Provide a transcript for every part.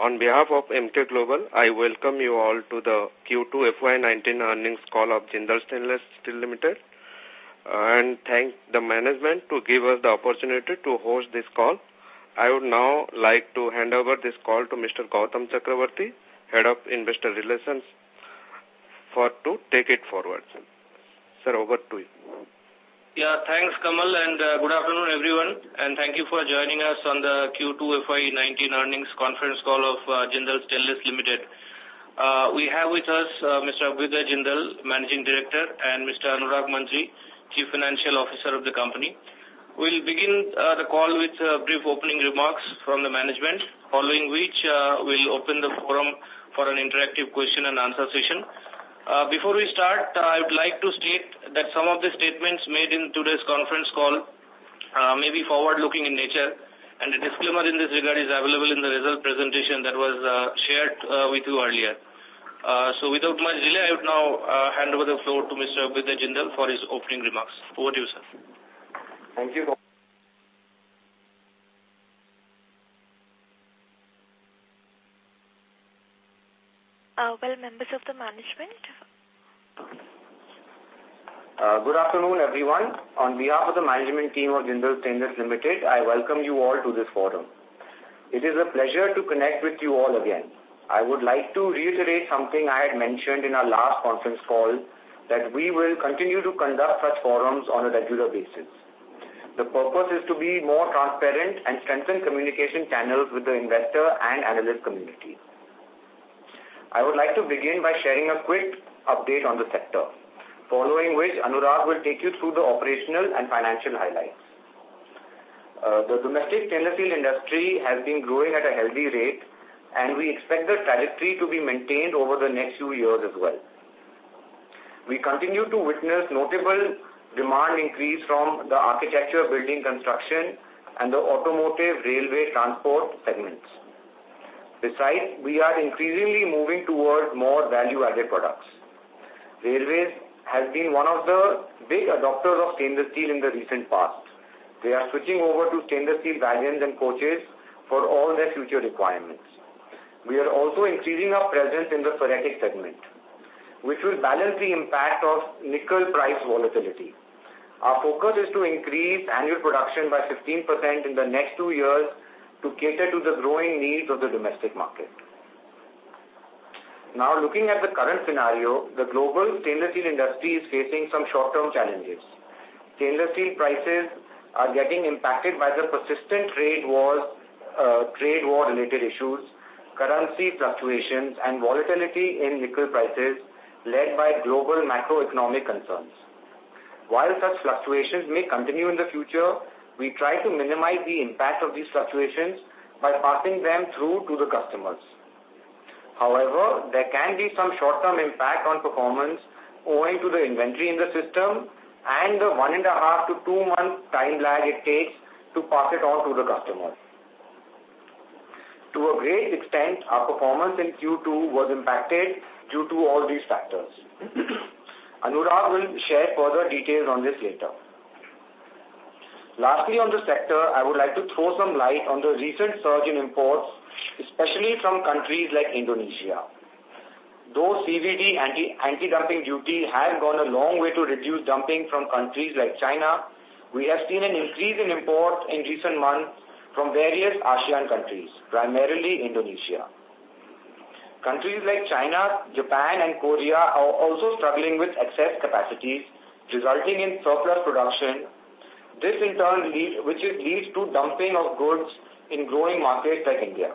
On behalf of Emkay Global, I welcome you all to the Q2 FY19 earnings call of Jindal Stainless Steel Limited and thank the management to give us the opportunity to host this call. I would now like to hand over this call to Mr. Gautam Chakravarti, Head of Investor Relations, for to take it forward. Sir, over to you. Yeah, thanks Kamal and uh, good afternoon everyone and thank you for joining us on the Q2 FY19 earnings conference call of uh, Jindal Stainless Limited. Uh, we have with us uh, Mr. Abhyuday Jindal, Managing Director and Mr. Anurag Mantri, Chief Financial Officer of the company. We'll begin uh, the call with uh, brief opening remarks from the management, following which uh, we'll open the forum for an interactive question and answer session. Uh, before we start, uh, I would like to state that some of the statements made in today's conference call uh, may be forward-looking in nature, and a disclaimer in this regard is available in the result presentation that was uh, shared uh, with you earlier. Uh, so without much delay, I would now hand over the floor to Mr. Abhyuday Jindal for his opening remarks. Over to you, sir. Thank you. Uh, well, members of the management. Uh, good afternoon, everyone. On behalf of the management team of Jindal Stainless Limited, I welcome you all to this forum. It is a pleasure to connect with you all again. I would like to reiterate something I had mentioned in our last conference call that we will continue to conduct such forums on a regular basis. The purpose is to be more transparent and strengthen communication channels with the investor and analyst community. I would like to begin by sharing a quick update on the sector, following which Anurag will take you through the operational and financial highlights. Uh, the domestic stainless steel industry has been growing at a healthy rate and we expect the trajectory to be maintained over the next few years as well. We continue to witness notable demand increase from the architecture, building construction and the automotive, railway, transport segments. Besides, we are increasingly moving towards more value-added products. Railways has been one of the big adopters of stainless steel in the recent past. They are switching over to stainless steel wagons and coaches for all their future requirements. We are also increasing our presence in the ferritic segment, which will balance the impact of nickel price volatility. Our focus is to increase annual production by 15% in the next two years to cater to the growing needs of the domestic market. Now, looking at the current scenario, the global stainless steel industry is facing some short-term challenges. Stainless steel prices are getting impacted by the persistent trade wars, uh, trade war-related issues, currency fluctuations, and volatility in nickel prices led by global macroeconomic concerns. While such fluctuations may continue in the future, we try to minimize the impact of these fluctuations by passing them through to the customers. However, there can be some short-term impact on performance owing to the inventory in the system and the one and a half to two month time lag it takes to pass it on to the customer. To a great extent, our performance in Q2 was impacted due to all these factors. Anurag will share further details on this later. Lastly, on the sector, I would like to throw some light on the recent surge in imports, especially from countries like Indonesia. Though CVD anti-dumping anti duty has gone a long way to reduce dumping from countries like China, we have seen an increase in imports in recent months from various ASEAN countries, primarily Indonesia. Countries like China, Japan and Korea are also struggling with excess capacities, resulting in surplus production this in turn lead, which leads to dumping of goods in growing markets like India.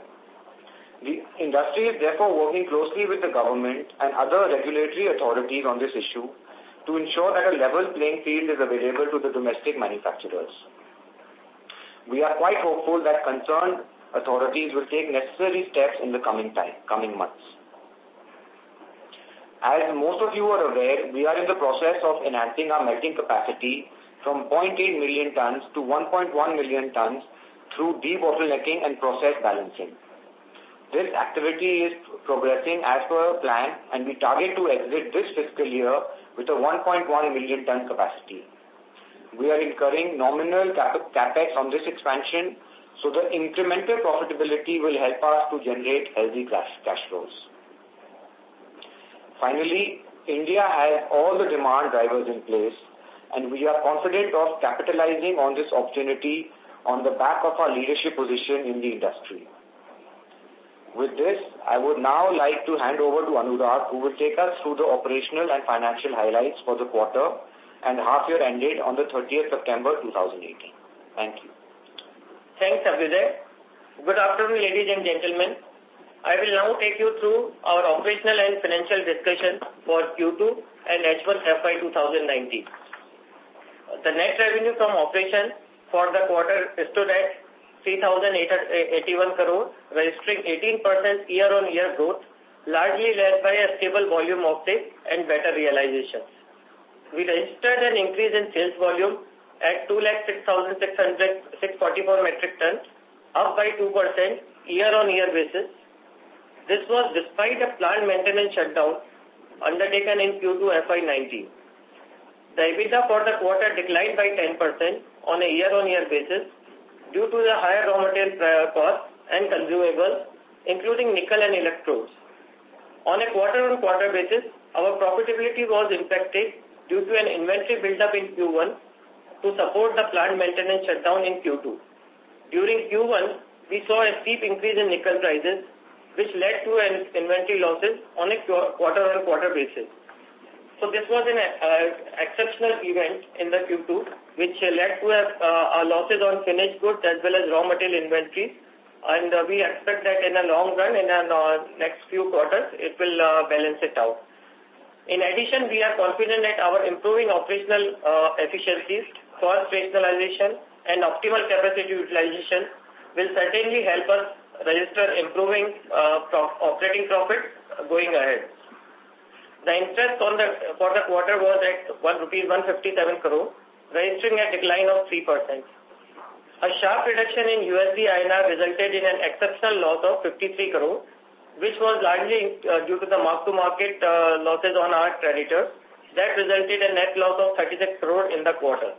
The industry is therefore working closely with the government and other regulatory authorities on this issue to ensure that a level playing field is available to the domestic manufacturers. We are quite hopeful that concerned authorities will take necessary steps in the coming time, coming months. As most of you are aware, we are in the process of enhancing our melting capacity from 0.8 million tons to 1.1 million tons through debottlenecking and process balancing. This activity is progressing as per plan and we target to exit this fiscal year with a 1.1 million ton capacity. We are incurring nominal capex on this expansion So the incremental profitability will help us to generate healthy cash, cash flows. Finally, India has all the demand drivers in place and we are confident of capitalizing on this opportunity on the back of our leadership position in the industry. With this, I would now like to hand over to Anurag, who will take us through the operational and financial highlights for the quarter and half year ended on the 30th September 2018. Thank you. Thanks, Abhyuday. Good afternoon, ladies and gentlemen. I will now take you through our operational and financial discussion for Q2 and H1 FY 2019. The net revenue from operation for the quarter stood at 3,881 crore, registering 18% year-on-year growth, largely led by a stable volume of uptake and better realizations. We registered an increase in sales volume at 2,06,644 metric tons, up by 2% year-on-year basis. This was despite a planned maintenance shutdown undertaken in Q2 FY19. The EBITDA for the quarter declined by 10% on a year-on-year basis due to the higher raw material costs and consumables, including nickel and electrodes. On a quarter-on-quarter -quarter basis, our profitability was impacted due to an inventory build-up in Q1 to support the plant maintenance shutdown in Q2. During Q1, we saw a steep increase in nickel prices, which led to an inventory losses on a quarter-on-quarter -quarter basis. So this was an uh, exceptional event in the Q2, which led to uh, losses on finished goods as well as raw material inventories. And uh, we expect that in the long run, in the uh, next few quarters, it will uh, balance it out. In addition, we are confident that our improving operational uh, efficiencies, cost rationalization, and optimal capacity utilization will certainly help us register improving operating profit going ahead. The interest on the, for the quarter was at 1 rupees 157 crore, registering a decline of 3%. A sharp reduction in USD INR resulted in an exceptional loss of 53 crore, which was largely uh, due to the mark-to-market uh, losses on our creditors. That resulted in a net loss of 36 crore in the quarter.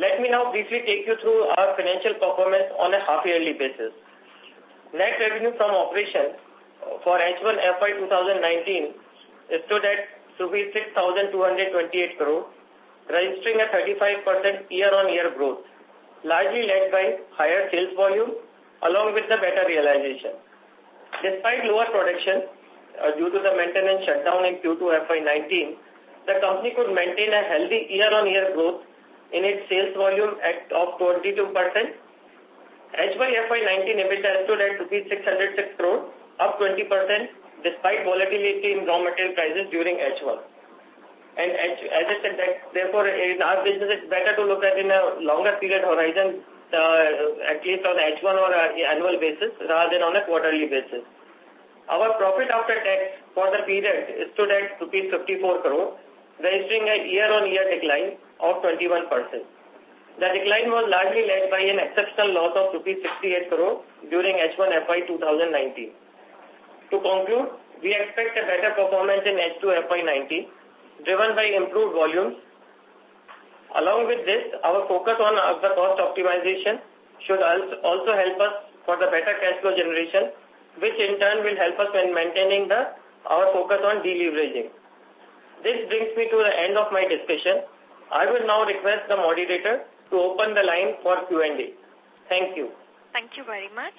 Let me now briefly take you through our financial performance on a half-yearly basis. Net revenue from operations for H1 FY 2019 stood at rupees 6,228 crore, registering a 35% year-on-year growth, largely led by higher sales volume along with the better realization. Despite lower production uh, due to the maintenance shutdown in Q2 FY19, the company could maintain a healthy year-on-year growth in its sales volume at of 22%. H1 FY19 EBITDA stood at 606 crore, up 20% despite volatility in raw material prices during H1. And as I said, that therefore in our business it's better to look at in a longer period horizon, uh, at least on H1 or annual basis rather than on a quarterly basis. Our profit after tax for the period stood at rupees 54 crore, registering a year-on-year -year decline of 21%. The decline was largely led by an exceptional loss of rupees 68 crore during H1 FY 2019. To conclude, we expect a better performance in H2 FY19, driven by improved volumes. Along with this, our focus on the cost optimization should also help us for the better cash flow generation, which in turn will help us in maintaining the our focus on deleveraging. This brings me to the end of my discussion. I will now request the moderator to open the line for Q&A. Thank you. Thank you very much.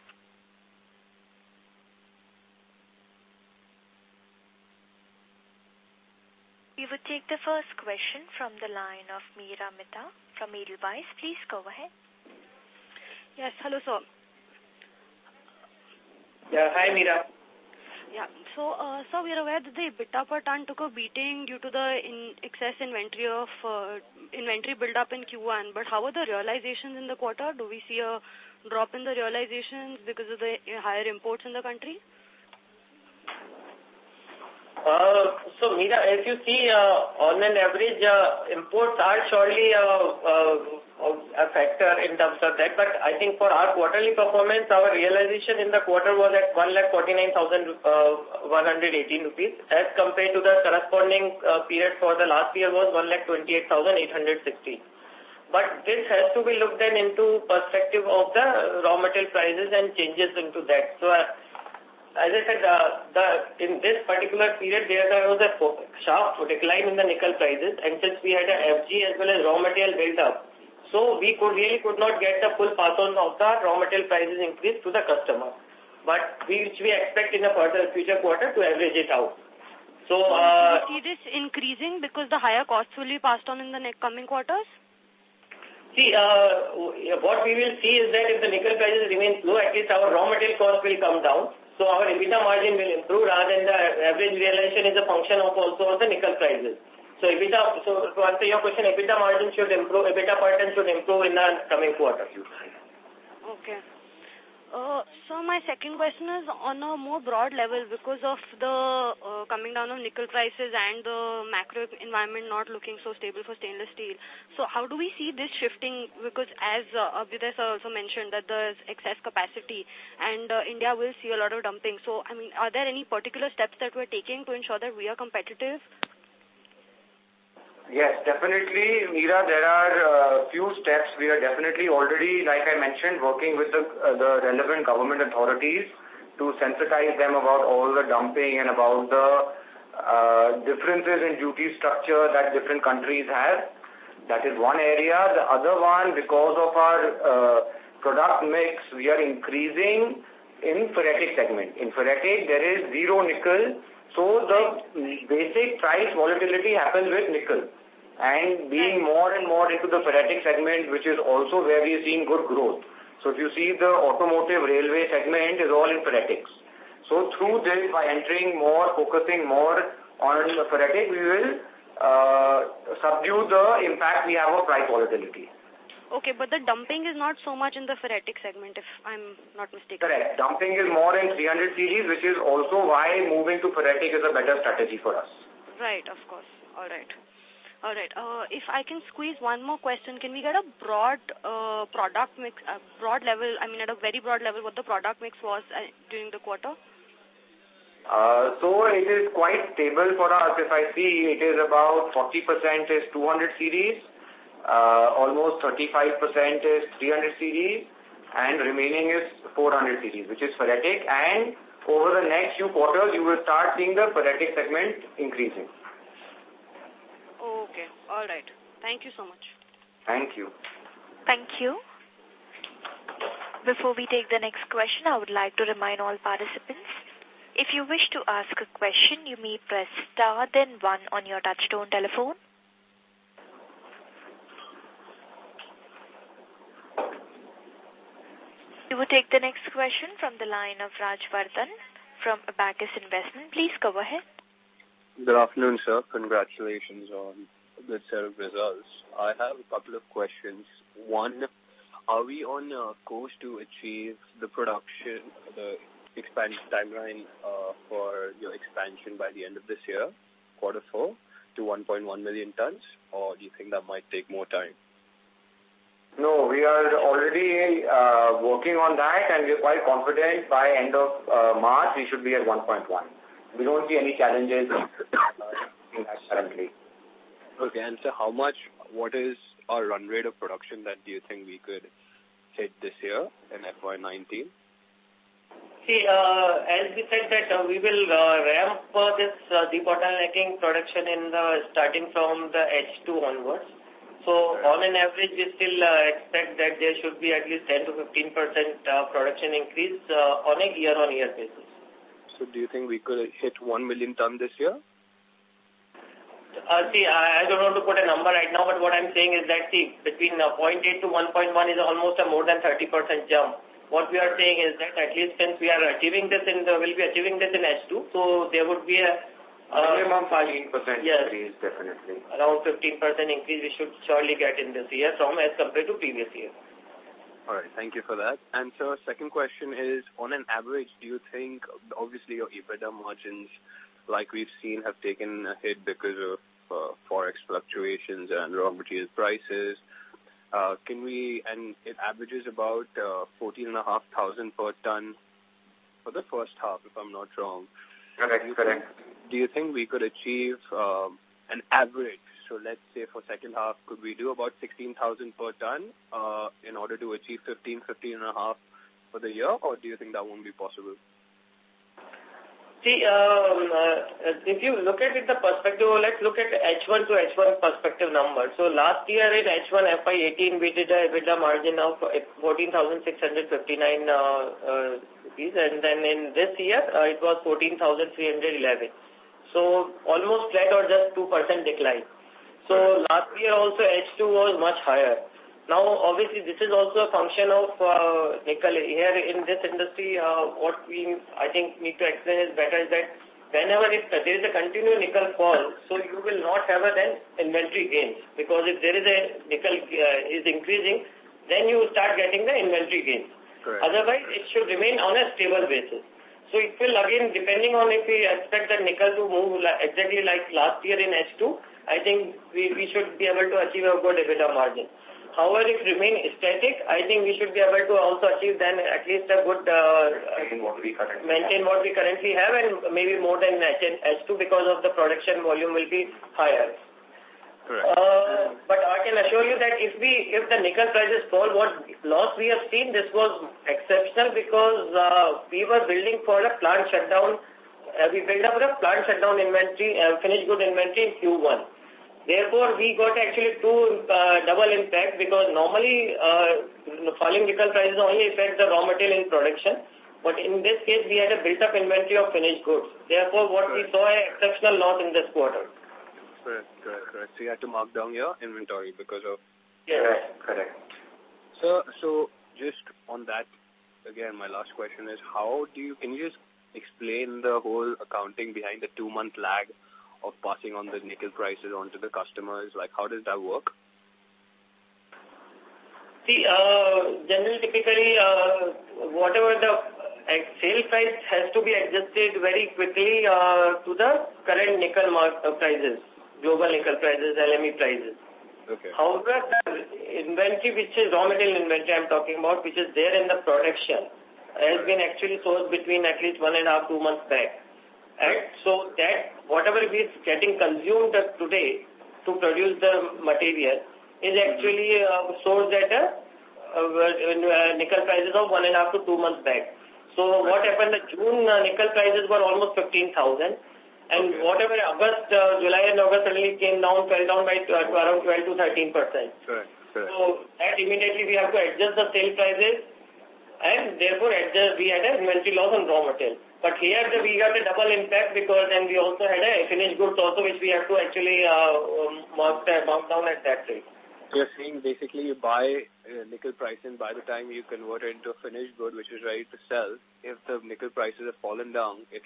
We would take the first question from the line of Meera Mita from Edelweiss. Please go ahead. Yes, hello, sir. Yeah, hi, Meera. Yeah, so, uh, so we are aware that the EBITDA per ton took a beating due to the in excess inventory of uh, inventory build up in Q1, but how are the realizations in the quarter? Do we see a drop in the realizations because of the higher imports in the country? Uh, so, Meera, if you see, uh, on an average, uh, imports are surely uh, uh, a factor in terms of that. But I think for our quarterly performance, our realization in the quarter was at 1,49,118 uh, rupees as compared to the corresponding period for the last year was 1,28,860. But this has to be looked at into perspective of the raw material prices and changes into that. So, as I said, uh, the, in this particular period, there was a sharp decline in the nickel prices, and since we had a FG as well as raw material built up, so we could really could not get the full pass on of the raw material prices increase to the customer. But we, which we expect in a further future quarter to average it out. So, uh, see this increasing because the higher costs will be passed on in the next coming quarters? See, uh, what we will see is that if the nickel prices remain low, at least our raw material cost will come down. So our EBITDA margin will improve rather than the average realization is a function of also of the nickel prices. So EBITDA, so to answer your question, EBITDA margin should improve, EBITDA per should improve in the coming quarter. Okay. Uh, so my second question is on a more broad level because of the uh, coming down of nickel prices and the macro environment not looking so stable for stainless steel. So how do we see this shifting? Because as uh, Abhyuday also mentioned that there's excess capacity and uh, India will see a lot of dumping. So, I mean, are there any particular steps that we're taking to ensure that we are competitive? Yes, definitely, Meera, there are a uh, few steps. We are definitely already, like I mentioned, working with the, uh, the relevant government authorities to sensitize them about all the dumping and about the uh, differences in duty structure that different countries have. That is one area. The other one, because of our uh, product mix, we are increasing in ferritic segment. In ferritic, there is zero nickel, so the basic price volatility happens with nickel and being more and more into the ferritic segment, which is also where we are seeing good growth. So if you see the automotive railway segment is all in ferritics. So through this, by entering more, focusing more on the ferritic, we will uh, subdue the impact we have of price volatility. Okay, but the dumping is not so much in the ferritic segment, if I'm not mistaken. Correct. Dumping is more in 300 series, which is also why moving to ferritic is a better strategy for us. Right, of course. All right. All right. Uh, if I can squeeze one more question, can we get a broad uh, product mix, uh, broad level, I mean at a very broad level, what the product mix was uh, during the quarter? Uh, so it is quite stable for us. If I see, it is about 40% is 200 series, uh, almost 35% is 300 series, and remaining is 400 series, which is ferritic. And over the next few quarters, you will start seeing the ferritic segment increasing. Okay. All right. Thank you so much. Thank you. Thank you. Before we take the next question, I would like to remind all participants, if you wish to ask a question, you may press star then one on your touchtone telephone. We will take the next question from the line of Raj Vardhan from Abacus Investment. Please go ahead. Good afternoon, sir. Congratulations on a good set of results. I have a couple of questions. One, are we on a course to achieve the production, the expansion timeline uh, for your expansion by the end of this year, quarter four, to 1.1 million tons, or do you think that might take more time? No, we are already uh, working on that and we're quite confident by end of uh, March we should be at 1.1 we don't see any challenges uh, currently. Okay, and so how much, what is our run rate of production that do you think we could hit this year in FY19? See, uh, as we said that uh, we will uh, ramp uh, this uh, debottlenecking production in the starting from the H2 onwards. So on an average, we still uh, expect that there should be at least 10 to 15 percent uh, production increase uh, on a year-on-year -year basis. So do you think we could hit 1 million ton this year? Uh, see, I, I don't want to put a number right now, but what I'm saying is that, see, between uh, 0.8 to 1.1 is almost a more than 30% jump. What we are saying is that at least since we are achieving this in the, will be achieving this in H2, so there would be a Uh, Minimum 15% yes. increase, definitely. Around 15% increase we should surely get in this year from as compared to previous year. All right, thank you for that. And so second question is, on an average, do you think, obviously your EBITDA margins, like we've seen, have taken a hit because of uh, forex fluctuations and raw material prices. Uh, can we, and it averages about uh, 14,500 per ton for the first half, if I'm not wrong. Correct, do correct. Think, do you think we could achieve um, an average? So let's say for second half, could we do about 16,000 per ton uh, in order to achieve 15, 15 and a half for the year, or do you think that won't be possible? See, um, uh, if you look at it the perspective, let's look at H1 to H1 perspective number. So last year in H1 FY18, we did a EBITDA margin of 14,659 uh, uh, rupees, and then in this year, uh, it was 14,311. So almost flat or just 2% decline. So last year also H2 was much higher. Now, obviously, this is also a function of uh, nickel. Here in this industry, uh, what we, I think, need to explain is better is that whenever it, uh, there is a continuous nickel fall, so you will not have a then inventory gains. Because if there is a nickel uh, is increasing, then you start getting the inventory gains. Correct. Otherwise, it should remain on a stable basis. So it will again, depending on if we expect the nickel to move exactly like last year in H2, I think we, we should be able to achieve a good EBITDA margin. However, if remain static, I think we should be able to also achieve then at least a good uh, maintain what we currently maintain have. what we currently have and maybe more than H2 because of the production volume will be higher. Uh, but I can assure you that if we if the nickel prices fall, what loss we have seen, this was exceptional because uh, we were building for a plant shutdown. Uh, we built up a plant shutdown inventory, uh, finished good inventory in Q1. Therefore, we got actually two uh, double impact because normally uh, falling nickel prices only affect the raw material in production. But in this case, we had a built-up inventory of finished goods. Therefore, what we saw an exceptional loss in this quarter. Correct, correct, correct. So you had to mark down your inventory because of... Yes. Correct, correct. So, so just on that, again, my last question is, how do you, can you just explain the whole accounting behind the two-month lag of passing on the nickel prices onto the customers? Like, how does that work? See, uh, generally, typically, uh, whatever the sale price has to be adjusted very quickly uh, to the current nickel uh, prices, global nickel prices, LME prices. Okay. However, the inventory, which is raw material inventory I'm talking about, which is there in the production, has been actually sourced between at least one and a half, two months back. And so that whatever is getting consumed today to produce the material is actually uh, sourced at a uh, nickel prices of one and a half to two months back. So what happened, the June uh, nickel prices were almost 15,000 and okay. whatever August, uh, July and August suddenly came down, fell down by to, to around 12 to 13 percent. Correct, correct. So that immediately we have to adjust the sale prices and therefore adjust, we had an inventory loss on raw material. But here the, we got a double impact because then we also had a finished goods also which we have to actually uh, um, mark, mark down at that rate. You're saying basically you buy uh, nickel price and by the time you convert it into a finished good which is ready to sell, if the nickel prices have fallen down, it,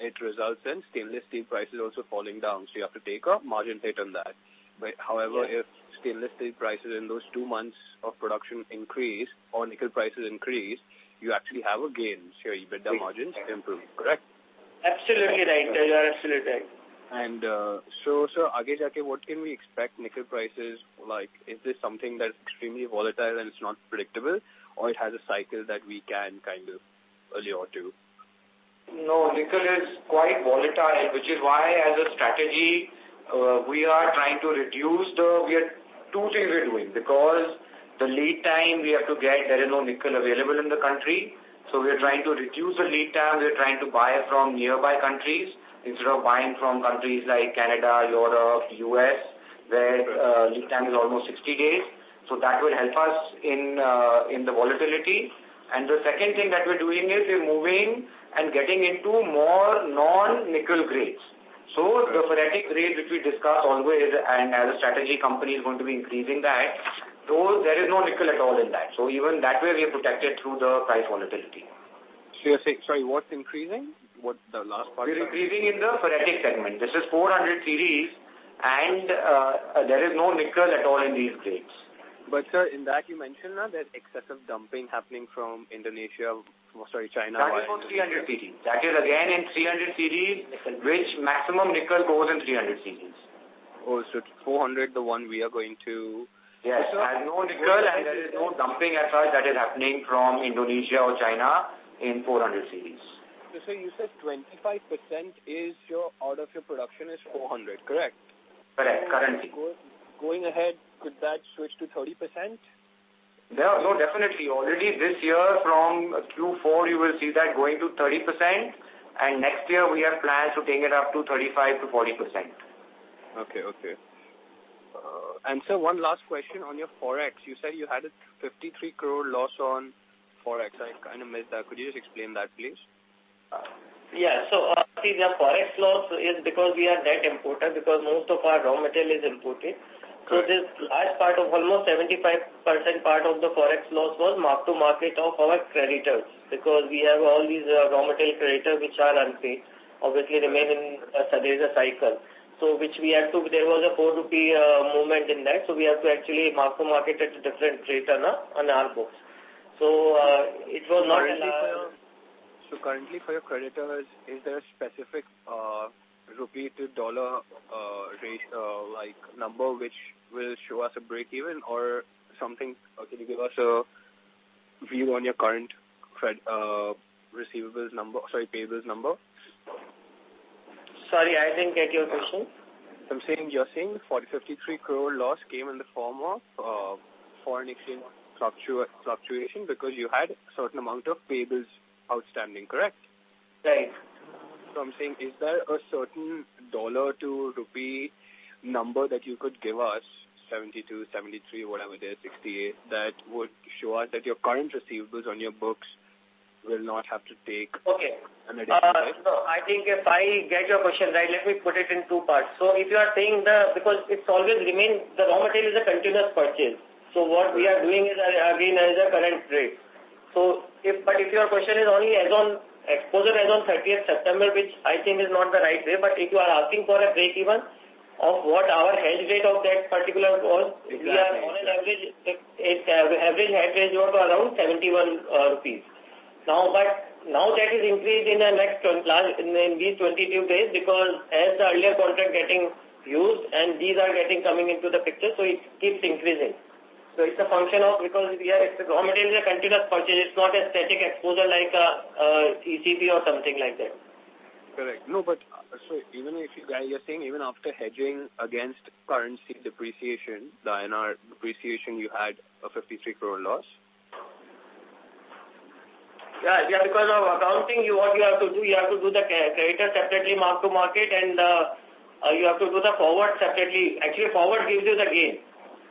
it results in stainless steel prices also falling down. So you have to take a margin hit on that. But however, if stainless steel prices in those two months of production increase or nickel prices increase, you actually have a gain. So your EBITDA margins improve, correct? Absolutely right. You are absolutely right. And uh, so, so Aage Jaake, what can we expect nickel prices? Like, is this something that's extremely volatile and it's not predictable, or it has a cycle that we can kind of allure to? No, nickel is quite volatile, which is why as a strategy, uh, we are trying to reduce the, we are, two things we're doing, because the lead time we have to get, there is no nickel available in the country. So we are trying to reduce the lead time. We are trying to buy from nearby countries instead of buying from countries like Canada, Europe, US, where uh, lead time is almost 60 days. So that will help us in uh, in the volatility. And the second thing that we're doing is we're moving and getting into more non-nickel grades. So the ferritic grade which we discuss always and as a strategy company is going to be increasing that though there is no nickel at all in that. So even that way we are protected through the price volatility. So you're saying, sorry, what's increasing? what the last part? We're increasing in the ferritic segment. This is 400 series and uh, there is no nickel at all in these grades. But sir, in that you mentioned now that excessive dumping happening from Indonesia, sorry, China. That is for 300 series. That is again in 300 series, which maximum nickel goes in 300 series. Oh, so 400, the one we are going to... Yes, so, has no nickel and there is no dumping as such that is happening from Indonesia or China in 400 series. So, so you said 25% is your, out of your production is 400, correct? Correct, currently. going ahead, could that switch to 30%? No, no, definitely. Already this year from Q4 you will see that going to 30% and next year we have plans to take it up to 35 to 40%. Okay, okay. Uh, and so one last question on your Forex. You said you had a 53 crore loss on Forex. I kind of missed that. Could you just explain that, please? Yeah, so uh, see the Forex loss is because we are net importer because most of our raw material is imported. So this large part of almost 75% part of the forex loss was mark to market of our creditors because we have all these uh, raw material creditors which are unpaid, obviously remain in uh, there is a cycle. So which we had to, there was a 4 rupee uh, movement in that, so we have to actually mark to market at a different rate on, uh, on our books. So uh, it was not... Currently your, so currently for your creditors, is there a specific uh, rupee to dollar uh, rate, uh, like number which will show us a break even or something? Uh, can you give us a view on your current cred, uh, receivables number, sorry, payables number? Sorry, I didn't get your question. I'm saying you're saying 40, 53 crore loss came in the form of uh, foreign exchange fluctua fluctuation because you had a certain amount of payables outstanding, correct? Right. So I'm saying, is there a certain dollar to rupee number that you could give us, 72, 73, whatever it is, 68, that would show us that your current receivables on your books will not have to take okay. an additional uh, No, I think if I get your question right, let me put it in two parts. So if you are saying the, because it's always remain, the raw material is a continuous purchase. So what we are doing is uh, again as a current rate. So if, but if your question is only as on exposure as on 30th September, which I think is not the right way, but if you are asking for a break even of what our hedge rate of that particular was, exactly. we are on an average, it's average hedge rate of around 71 uh, rupees. Now, but now that is increased in the next in, in these 22 days because as the earlier contract getting used and these are getting coming into the picture, so it keeps increasing. So it's a function of, because we are, raw material is a continuous purchase, it's not a static exposure like a, a ECB or something like that. Correct. No, but uh, so even if you guys are saying even after hedging against currency depreciation, the INR depreciation, you had a 53 crore loss? Yeah, yeah, because of accounting, you what you have to do, you have to do the creditor separately mark to market and uh, uh, you have to do the forward separately. Actually, forward gives you the gain.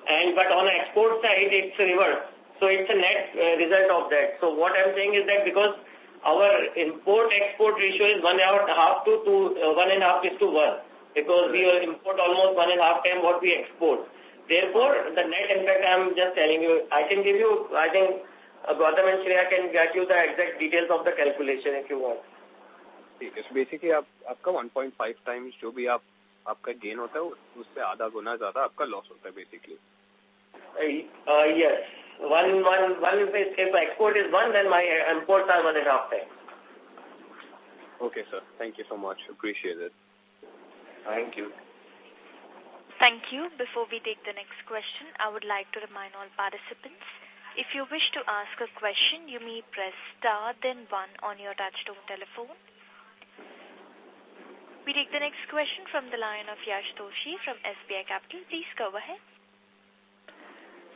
And but on the export side, it's reverse. So it's a net uh, result of that. So what I'm saying is that because our import-export ratio is one and a half to two, uh, one and a half is to one, because we import almost one and a half time what we export. Therefore, the net impact I'm just telling you, I can give you, I think uh, Gautam and Shreya can get you the exact details of the calculation if you want. So basically आप आपका 1.5 times जो भी आप आपका gain होता है उससे आधा गुना ज्यादा आपका लॉस होता है basically uh, yes. One, one, one, if, if export is one, then my imports are one and a half times. Okay, sir. Thank you so much. Appreciate it. Thank you. Thank you. Before we take the next question, I would like to remind all participants, if you wish to ask a question, you may press star then one on your touchtone telephone. We take the next question from the line of Yash Toshi from SBI Capital. Please go ahead.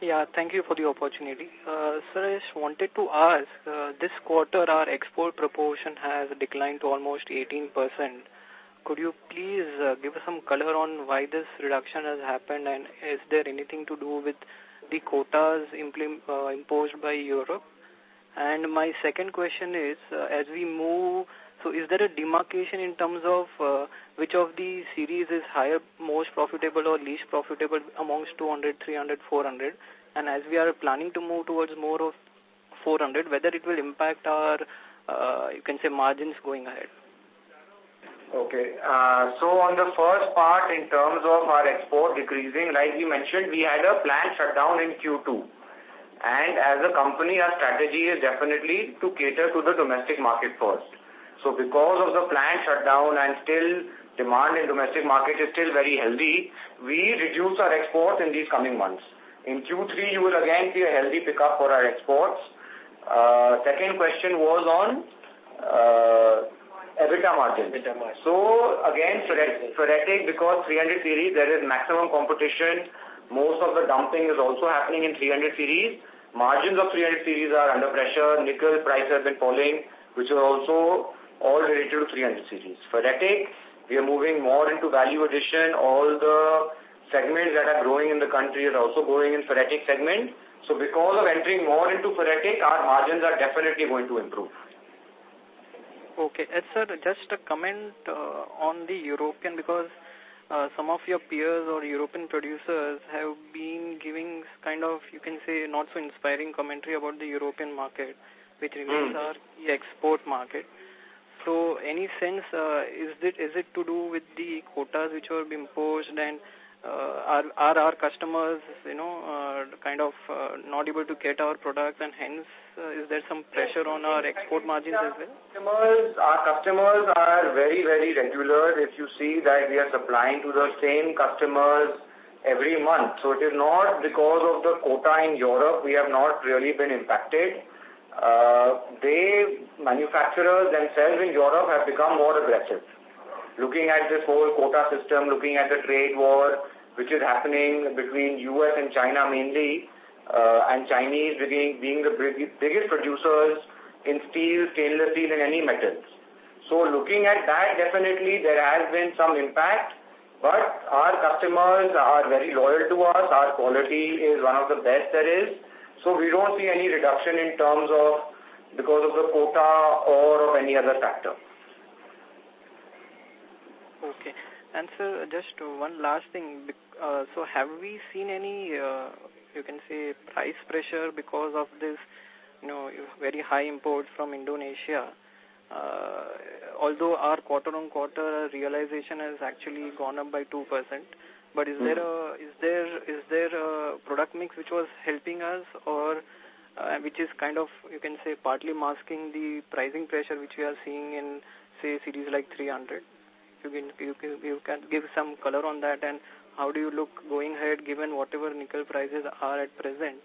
Yeah, thank you for the opportunity. Uh, sir, I just wanted to ask, uh, this quarter our export proportion has declined to almost 18%. Could you please uh, give us some color on why this reduction has happened and is there anything to do with the quotas uh, imposed by Europe? And my second question is, uh, as we move so is there a demarcation in terms of uh, which of the series is higher, most profitable or least profitable amongst 200, 300, 400? And as we are planning to move towards more of 400, whether it will impact our, uh, you can say, margins going ahead? Okay. Uh, so on the first part, in terms of our export decreasing, like you mentioned, we had a planned shutdown in Q2. And as a company, our strategy is definitely to cater to the domestic market first. So because of the planned shutdown and still demand in domestic market is still very healthy, we reduce our exports in these coming months. In Q3, you will again see a healthy pickup for our exports. Uh, second question was on uh, EBITDA margin. EBITDA margin. So again, ferritic, because 300 series, there is maximum competition. Most of the dumping is also happening in 300 series. Margins of 300 series are under pressure. Nickel prices have been falling, which is also all related to 300 series. Ferritic, we are moving more into value addition. All the segments that are growing in the country are also growing in ferritic segment. So because of entering more into ferritic, our margins are definitely going to improve. Okay. And sir, just a comment uh, on the European, because uh, some of your peers or European producers have been giving kind of, you can say, not so inspiring commentary about the European market, which remains mm. our export market. So any sense, uh, is, it, is it to do with the quotas which were imposed and are, are our customers, you know, uh, kind of uh, not able to get our products and hence uh, is there some pressure on our export margins as well? Customers, our customers are very, very regular. If you see that we are supplying to the same customers every month. So it is not because of the quota in Europe. We have not really been impacted. Uh, they, manufacturers themselves in Europe have become more aggressive looking at this whole quota system, looking at the trade war, which is happening between U.S. and China mainly, uh, and Chinese being, being the biggest producers in steel, stainless steel, and any metals. So looking at that, definitely there has been some impact, but our customers are very loyal to us. Our quality is one of the best there is. So we don't see any reduction in terms of because of the quota or of any other factor. Okay. And sir, just one last thing. Uh, so have we seen any, uh, you can say, price pressure because of this, you know, very high imports from Indonesia? Uh, although our quarter-on-quarter realization has actually gone up by 2%, but is there a is there is there a product mix which was helping us, or uh, which is kind of you can say partly masking the pricing pressure which we are seeing in say series like 300? You can, you can, you can give some color on that and how do you look going ahead given whatever nickel prices are at present?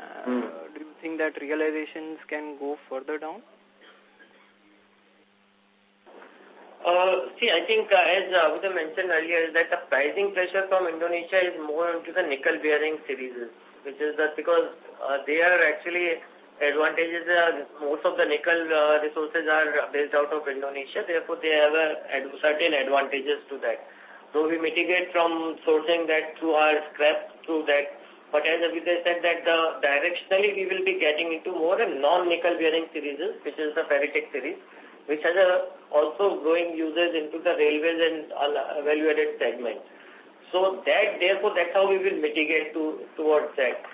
Uh, mm. Do you think that realizations can go further down? Uh, see, I think uh, as uh, Abhyuday mentioned earlier, is that the pricing pressure from Indonesia is more into the nickel bearing series, which is that because uh, they are actually advantages are most of the nickel uh, resources are based out of Indonesia. Therefore, they have uh, a, certain advantages to that. So we mitigate from sourcing that through our scrap through that. But as Abhyuday said that the directionally we will be getting into more non-nickel bearing series, which is the ferritic series, which has a also growing users into the railways and value-added segment. So that, therefore, that's how we will mitigate to towards that.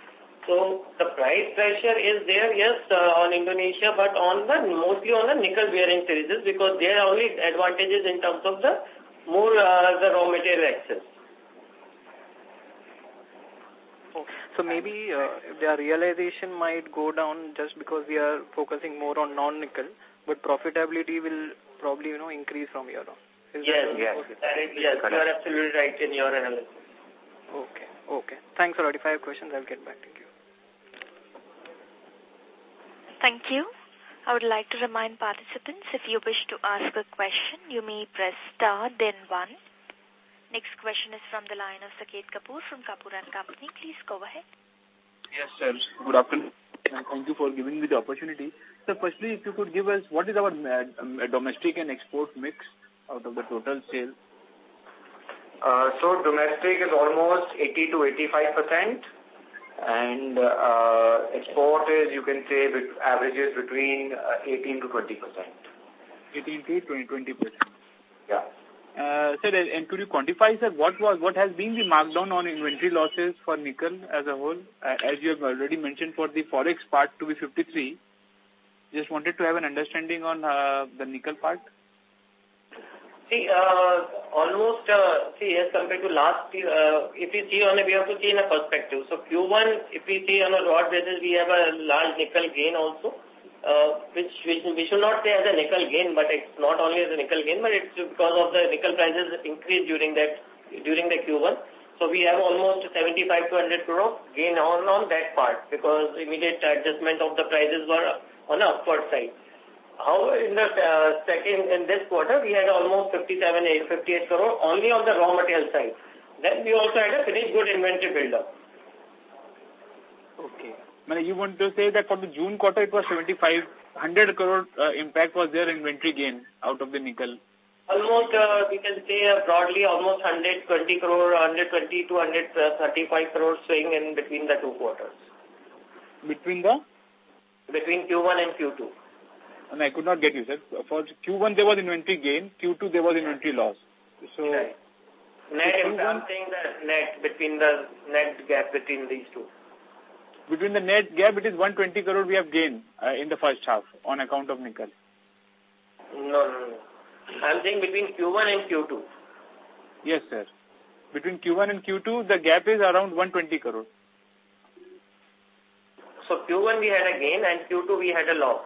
So the price pressure is there, yes, uh, on Indonesia, but on the mostly on the nickel bearing series because there are only advantages in terms of the more uh, the raw material access. Oh, so maybe uh, their realization might go down just because we are focusing more on non-nickel, but profitability will probably you know increase from here on. Is yes, yes, yes, you are absolutely right in your analysis. Okay, okay. Thanks a lot. If I have questions, I'll get back to you. Thank you. I would like to remind participants, if you wish to ask a question, you may press star, then one. Next question is from the line of Saket Kapoor from Kapoor and Company. Please go ahead. Yes, sir. Good afternoon. And thank you for giving me the opportunity. So, firstly, if you could give us what is our uh, domestic and export mix out of the total sale? Uh, so, domestic is almost 80 to 85 percent and uh, export is, you can say, averages between uh, 18 to 20 percent. 18 to 20, 20 percent. Yeah. Uh, sir, and could you quantify, sir, what was what has been the markdown on inventory losses for nickel as a whole? Uh, as you have already mentioned, for the forex part to be 53. Just wanted to have an understanding on uh, the nickel part. See, uh, almost, uh, see, as compared to last year, uh, if we see on a, we have to see in a perspective. So Q1, if we see on a broad basis, we have a large nickel gain also, uh, which, which we should not say as a nickel gain, but it's not only as a nickel gain, but it's because of the nickel prices increase during that, during the Q1. So we have almost 75 to 100 crore gain on, on that part because immediate adjustment of the prices were on the upward side. How in the uh, second, in this quarter, we had almost 57, 58 crore only on the raw material side. Then we also had a finished good inventory buildup. Okay. You want to say that for the June quarter, it was 75, 100 crore uh, impact was there inventory gain out of the nickel? Almost, uh, we can say uh, broadly almost 120 crore, 120 to 135 crore swing in between the two quarters. Between the? Between Q1 and Q2. And I could not get you, sir. For Q1, there was inventory gain. Q2, there was inventory loss. So, right. Net, I'm saying the net between the net gap between these two. Between the net gap, it is 120 crore we have gained uh, in the first half on account of nickel. No, no, no. I'm saying between Q1 and Q2. Yes, sir. Between Q1 and Q2, the gap is around 120 crore. So Q1 we had a gain and Q2 we had a loss.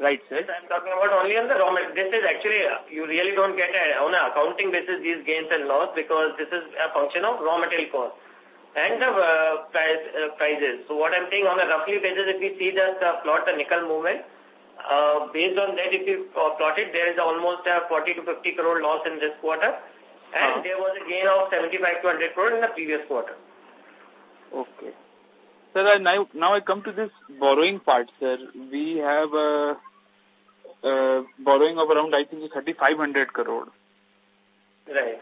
Right, sir. I'm talking about only on the raw material. This is actually, you really don't get a, on an accounting basis these gains and loss because this is a function of raw material cost and the uh, price, uh, prices. So what I'm saying on a roughly basis, if we see just uh, plot the nickel movement, uh, based on that, if you uh, plot it, there is almost a 40 to 50 crore loss in this quarter and -huh. there was a gain of 75 to 100 crore in the previous quarter. Okay. Sir, now, now I come to this borrowing part, sir. We have a uh, borrowing of around, I think, 3,500 crore. Right.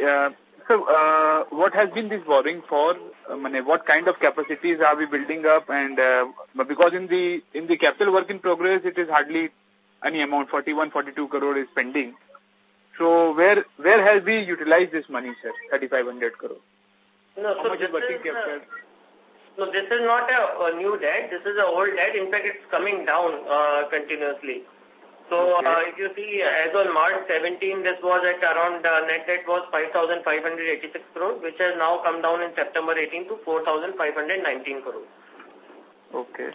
Yeah. So, uh, what has been this borrowing for? Uh, what kind of capacities are we building up? And uh, because in the in the capital work in progress, it is hardly any amount, 41, 42 crore is pending. So, where where has we utilized this money, sir? 3,500 crore. No, How so much this is working is, capital? Uh, no, this is not a, a new debt. This is an old debt. In fact, it's coming down uh, continuously. So okay. uh, if you see, as on March 17, this was at around uh, net debt was 5,586 crore, which has now come down in September 18 to 4,519 crore. Okay.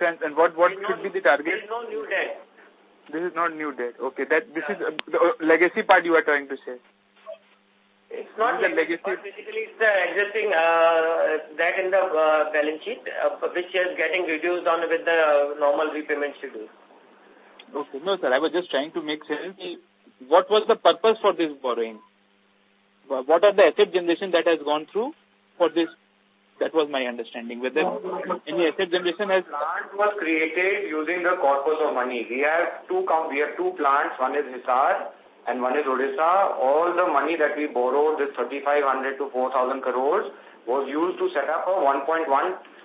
And, and what what should be the target? There is no new debt. This is not new debt. Okay, that this yeah. is uh, the uh, legacy part you are trying to say. It's not the legacy. Basically, it's the existing uh, debt in the uh, balance sheet, uh, which is getting reduced on with the normal repayment schedule. Okay. No, sir, I was just trying to make sense. What was the purpose for this borrowing? What are the asset generation that has gone through for this? That was my understanding. Whether any asset generation has... Plant was created using the corpus of money. We have two we have two plants. One is Hisar and one is Odisha. All the money that we borrowed, this 3,500 to 4,000 crores, was used to set up a 1.1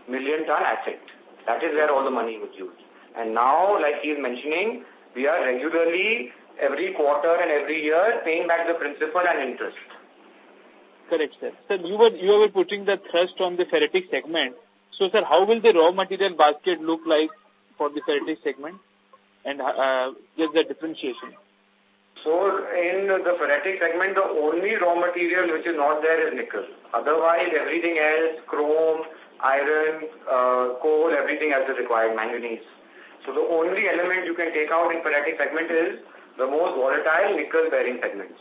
million ton asset. That is where all the money was used. And now, like he is mentioning, we are regularly, every quarter and every year, paying back the principal and interest. Correct, sir. Sir, you were, you were putting the thrust on the ferritic segment. So, sir, how will the raw material basket look like for the ferritic segment? And uh, just the differentiation. So, in the ferritic segment, the only raw material which is not there is nickel. Otherwise, everything else, chrome, iron, uh, coal, everything else is required, manganese. So the only element you can take out in ferritic segment is the most volatile nickel-bearing segments.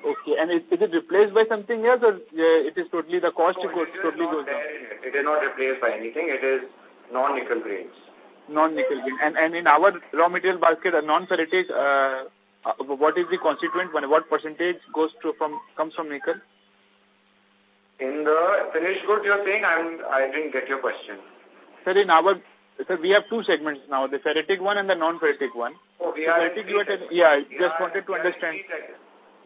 Okay, and is, is, it replaced by something else or uh, it is totally, the cost no, goes, totally goes down? It. it is not replaced by anything, it is non-nickel grains. Non-nickel grain. And, and in our raw material basket, a non-ferritic, uh, uh, what is the constituent one? What percentage goes to from comes from nickel? In the finished goods you're saying, I'm, I didn't get your question. Sir, in our so we have two segments now, the ferritic one and the non-ferritic one. Oh, we are ferritic, you yeah, I just wanted to understand.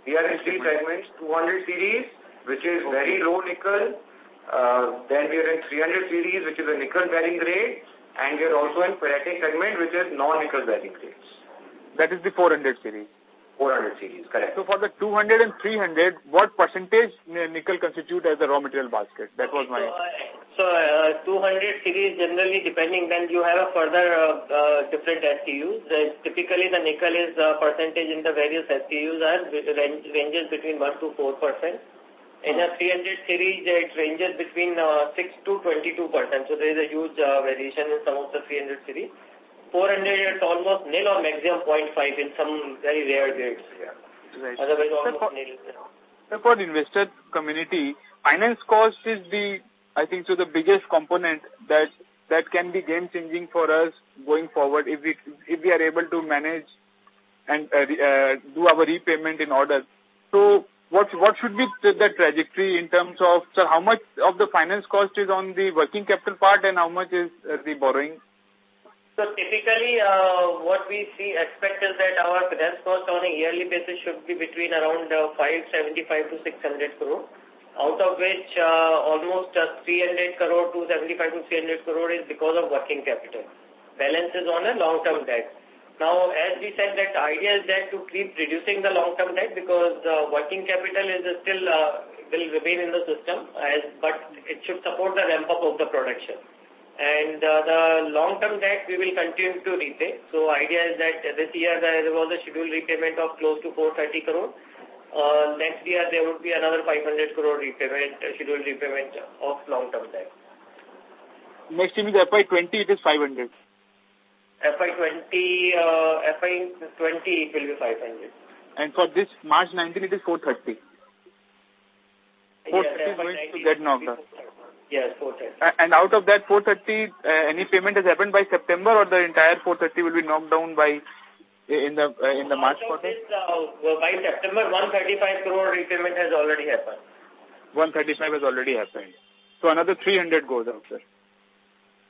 We are in three segments, 200 series, which is okay. very low nickel. Uh, then we are in 300 series, which is a nickel-bearing grade. And we are also in ferritic segment, which is non-nickel bearing grades. That is the 400 series. 400 series, correct. So for the 200 and 300, what percentage nickel constitute as the raw material basket? That was my... So, uh, So uh, 200 series generally depending then you have a further uh, uh, different SKUs. Uh, typically the nickel is uh, percentage in the various SKUs are range, ranges between 1 to 4 percent. In a 300 series it ranges between uh, 6 to 22 percent. So there is a huge uh, variation in some of the 300 series. 400 it's almost nil or maximum 0.5 in some very rare grades. Yeah. Right. Otherwise almost for, nil. For the investor community, finance cost is the I think so the biggest component that that can be game changing for us going forward if we if we are able to manage and uh, uh, do our repayment in order. So what what should be the trajectory in terms of sir how much of the finance cost is on the working capital part and how much is uh, the borrowing? So typically uh, what we see expect is that our finance cost on a yearly basis should be between around uh, 575 to 600 crore out of which uh, almost uh, 300 crore to 75 to 300 crore is because of working capital. Balance is on a long-term debt. Now, as we said, that idea is that to keep reducing the long-term debt because working capital is still uh, will remain in the system, as but it should support the ramp-up of the production. And uh, the long-term debt we will continue to repay. So, idea is that this year there was a scheduled repayment of close to 430 crore uh, next year there would be another 500 crore repayment, uh, scheduled repayment of long-term debt. Next year, FY20 it is 500. FY20, uh, FY20 it will be 500. And for this March 19 it is 430. 430 yes, is going to get knocked off. Yes, 430. And out of that 430, uh, any payment has happened by September or the entire 430 will be knocked down by in the uh, in the March quarter? This, uh, by September, 135 crore repayment has already happened. 135 has already happened. So another 300 goes out, sir.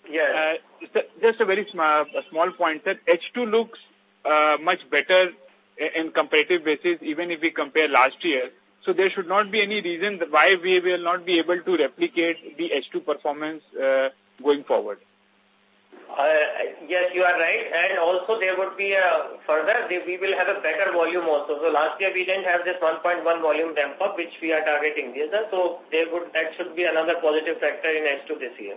Yes. Uh, just a very small, a small point, that H2 looks uh, much better in comparative basis, even if we compare last year. So there should not be any reason why we will not be able to replicate the H2 performance uh, going forward. Uh, yes, you are right. And also there would be a further, we will have a better volume also. So last year we didn't have this 1.1 volume ramp up, which we are targeting this year. So there would, that should be another positive factor in H2 this year.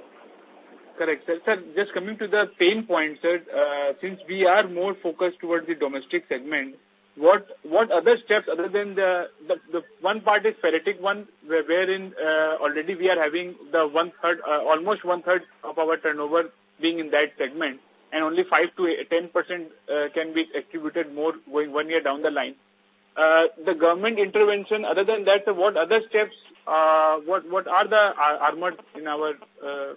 Correct, sir. Sir, just coming to the pain point, sir, uh, since we are more focused towards the domestic segment, what what other steps other than the the, the one part is ferritic one wherein uh, already we are having the one third uh, almost one third of our turnover being in that segment and only 5 to 10 percent uh, can be attributed more going one year down the line. Uh, the government intervention, other than that, what other steps, uh, what what are the armored in our uh,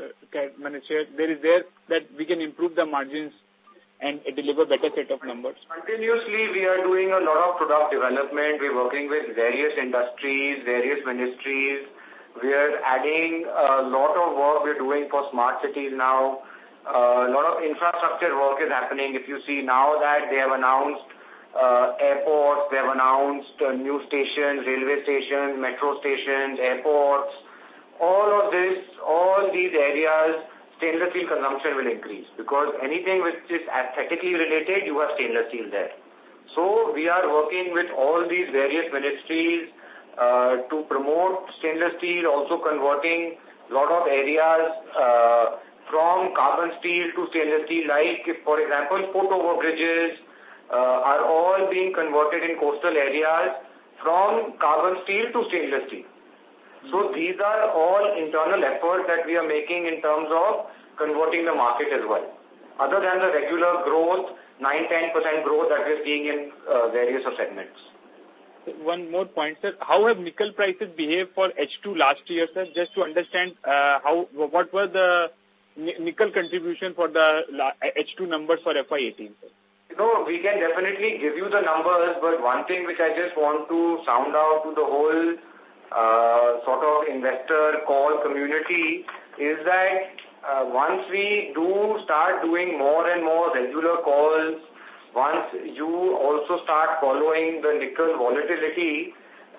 uh? There is there that we can improve the margins and deliver better set of numbers? Continuously, we are doing a lot of product development. We're working with various industries, various ministries, we are adding a lot of work we're doing for smart cities now. A lot of infrastructure work is happening. If you see now that they have announced uh, airports, they have announced uh, new stations, railway stations, metro stations, airports, all of this, all these areas, stainless steel consumption will increase because anything which is aesthetically related, you have stainless steel there. So we are working with all these various ministries, uh, to promote stainless steel, also converting a lot of areas uh, from carbon steel to stainless steel, like, if, for example, foot over bridges uh, are all being converted in coastal areas from carbon steel to stainless steel. So these are all internal efforts that we are making in terms of converting the market as well. Other than the regular growth, 9-10% growth that we're seeing in uh, various segments one more point, sir. How have nickel prices behaved for H2 last year, sir? Just to understand uh, how what were the nickel contribution for the H2 numbers for FY18, sir? No, we can definitely give you the numbers, but one thing which I just want to sound out to the whole uh, sort of investor call community is that uh, once we do start doing more and more regular calls once you also start following the nickel volatility,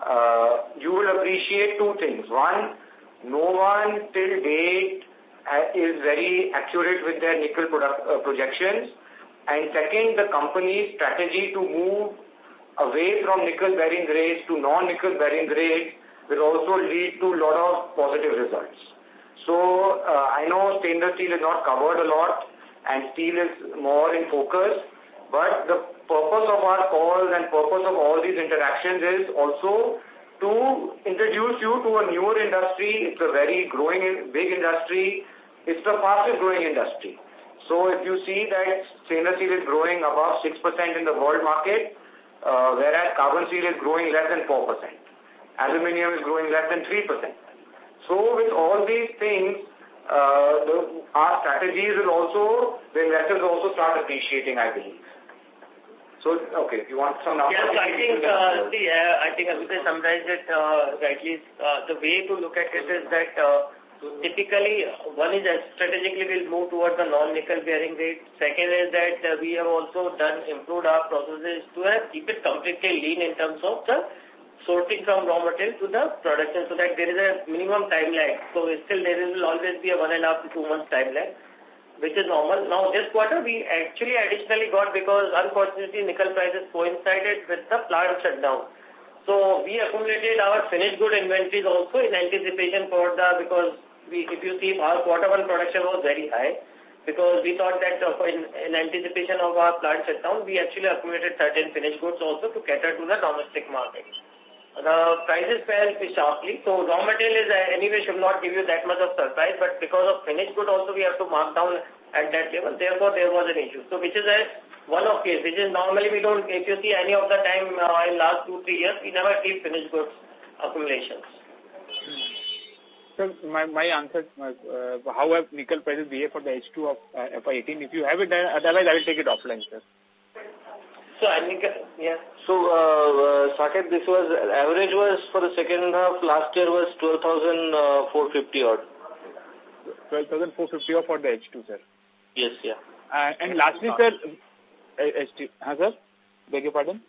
uh, you will appreciate two things. One, no one till date uh, is very accurate with their nickel product, uh, projections. And second, the company's strategy to move away from nickel-bearing grades to non-nickel-bearing grades will also lead to a lot of positive results. So uh, I know stainless steel is not covered a lot and steel is more in focus, but the purpose of our calls and purpose of all these interactions is also to introduce you to a newer industry. It's a very growing, big industry. It's the fastest growing industry. So if you see that stainless steel is growing above 6% in the world market, uh, whereas carbon steel is growing less than 4%. Aluminium is growing less than 3%. So with all these things, uh, the, our strategies will also, the investors also start appreciating, I believe. So, okay, if you want some numbers? Yes, I think, uh, see, uh, I think Abhishek summarized it uh, rightly. Uh, the way to look at it is that uh, typically one is that strategically we'll move towards the non-nickel bearing rate. Second is that uh, we have also done improved our processes to uh, keep it completely lean in terms of the sorting from raw material to the production so that there is a minimum time lag. So still there will always be a one and a half to two months time lag, which is normal. Now this quarter we actually additionally got because unfortunately nickel prices coincided with the plant shutdown. So we accumulated our finished good inventories also in anticipation for the, because we, if you see our quarter one production was very high because we thought that uh, in, in anticipation of our plant shutdown, we actually accumulated certain finished goods also to cater to the domestic market the prices fell sharply. So raw material is uh, anyway should not give you that much of surprise, but because of finished good also we have to mark down at that level. Therefore, there was an issue. So which is a one of case, which is normally we don't, if you see any of the time uh, in last two, three years, we never keep finished goods accumulations. So my, my answer, my, uh, how have nickel prices behave for the H2 of uh, FY18? If you have it, otherwise I will take it offline, sir. So I think, yeah. So, uh, uh, Saket, this was, average was for the second half last year was 12,450 odd. 12,450 odd for the H2, sir. Yes, yeah. Uh, and lastly, sir, H2, huh, sir? Beg your pardon?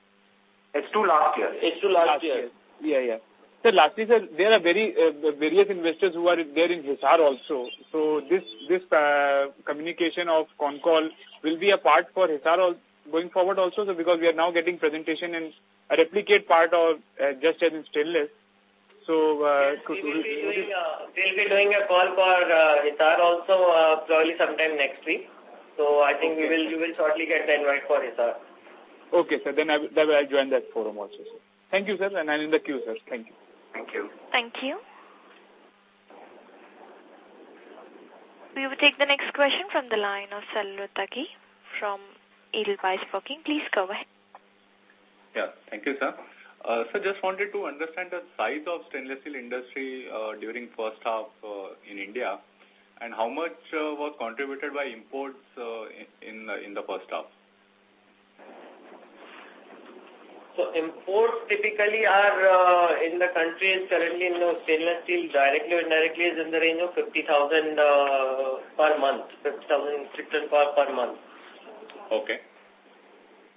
H2 last year. H2 last, last year. year. Yeah, yeah. Sir, lastly, sir, there are very uh, various investors who are there in Hisar also. So this this uh, communication of con call will be a part for Hisar also going forward also? So because we are now getting presentation in a replicate part of uh, just as in stainless. So uh, yes, we will be doing a, we'll be doing a call for uh, Hisar also uh, probably sometime next week. So I think okay. we will you will shortly get the invite for Hisar. Okay, sir. Then I, then I will join that forum also, sir. Thank you, sir. And I'm in the queue, sir. Thank you. Thank you. Thank you. We will take the next question from the line of Salutaki from Edelweiss Broking. Please go ahead. Yeah, thank you, sir. Uh, so just wanted to understand the size of stainless steel industry uh, during first half uh, in India and how much uh, was contributed by imports uh, in, in the first half. So imports typically are uh, in the country is currently you know, stainless steel directly or indirectly is in the range of 50,000 uh, per month, 50,000 metric per, per month. Okay.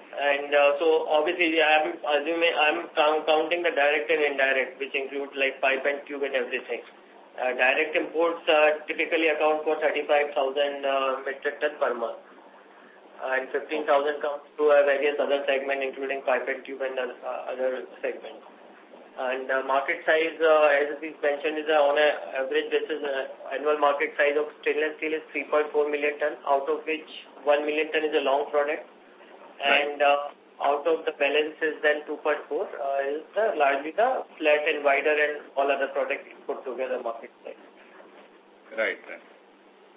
And uh, so obviously I'm assuming I'm counting the direct and indirect, which include like pipe and tube and everything. Uh, direct imports uh, typically account for 35,000 uh, metric ton per month. And 15,000 comes to a various other segment, including pipe and tube and uh, other segments. And uh, market size, uh, as we mentioned, is uh, on an average basis, uh, annual market size of stainless steel is 3.4 million ton, out of which 1 million ton is a long product. And uh, out of the balance is then 2.4 uh, is the, largely the flat and wider and all other products put together market size. Right, right.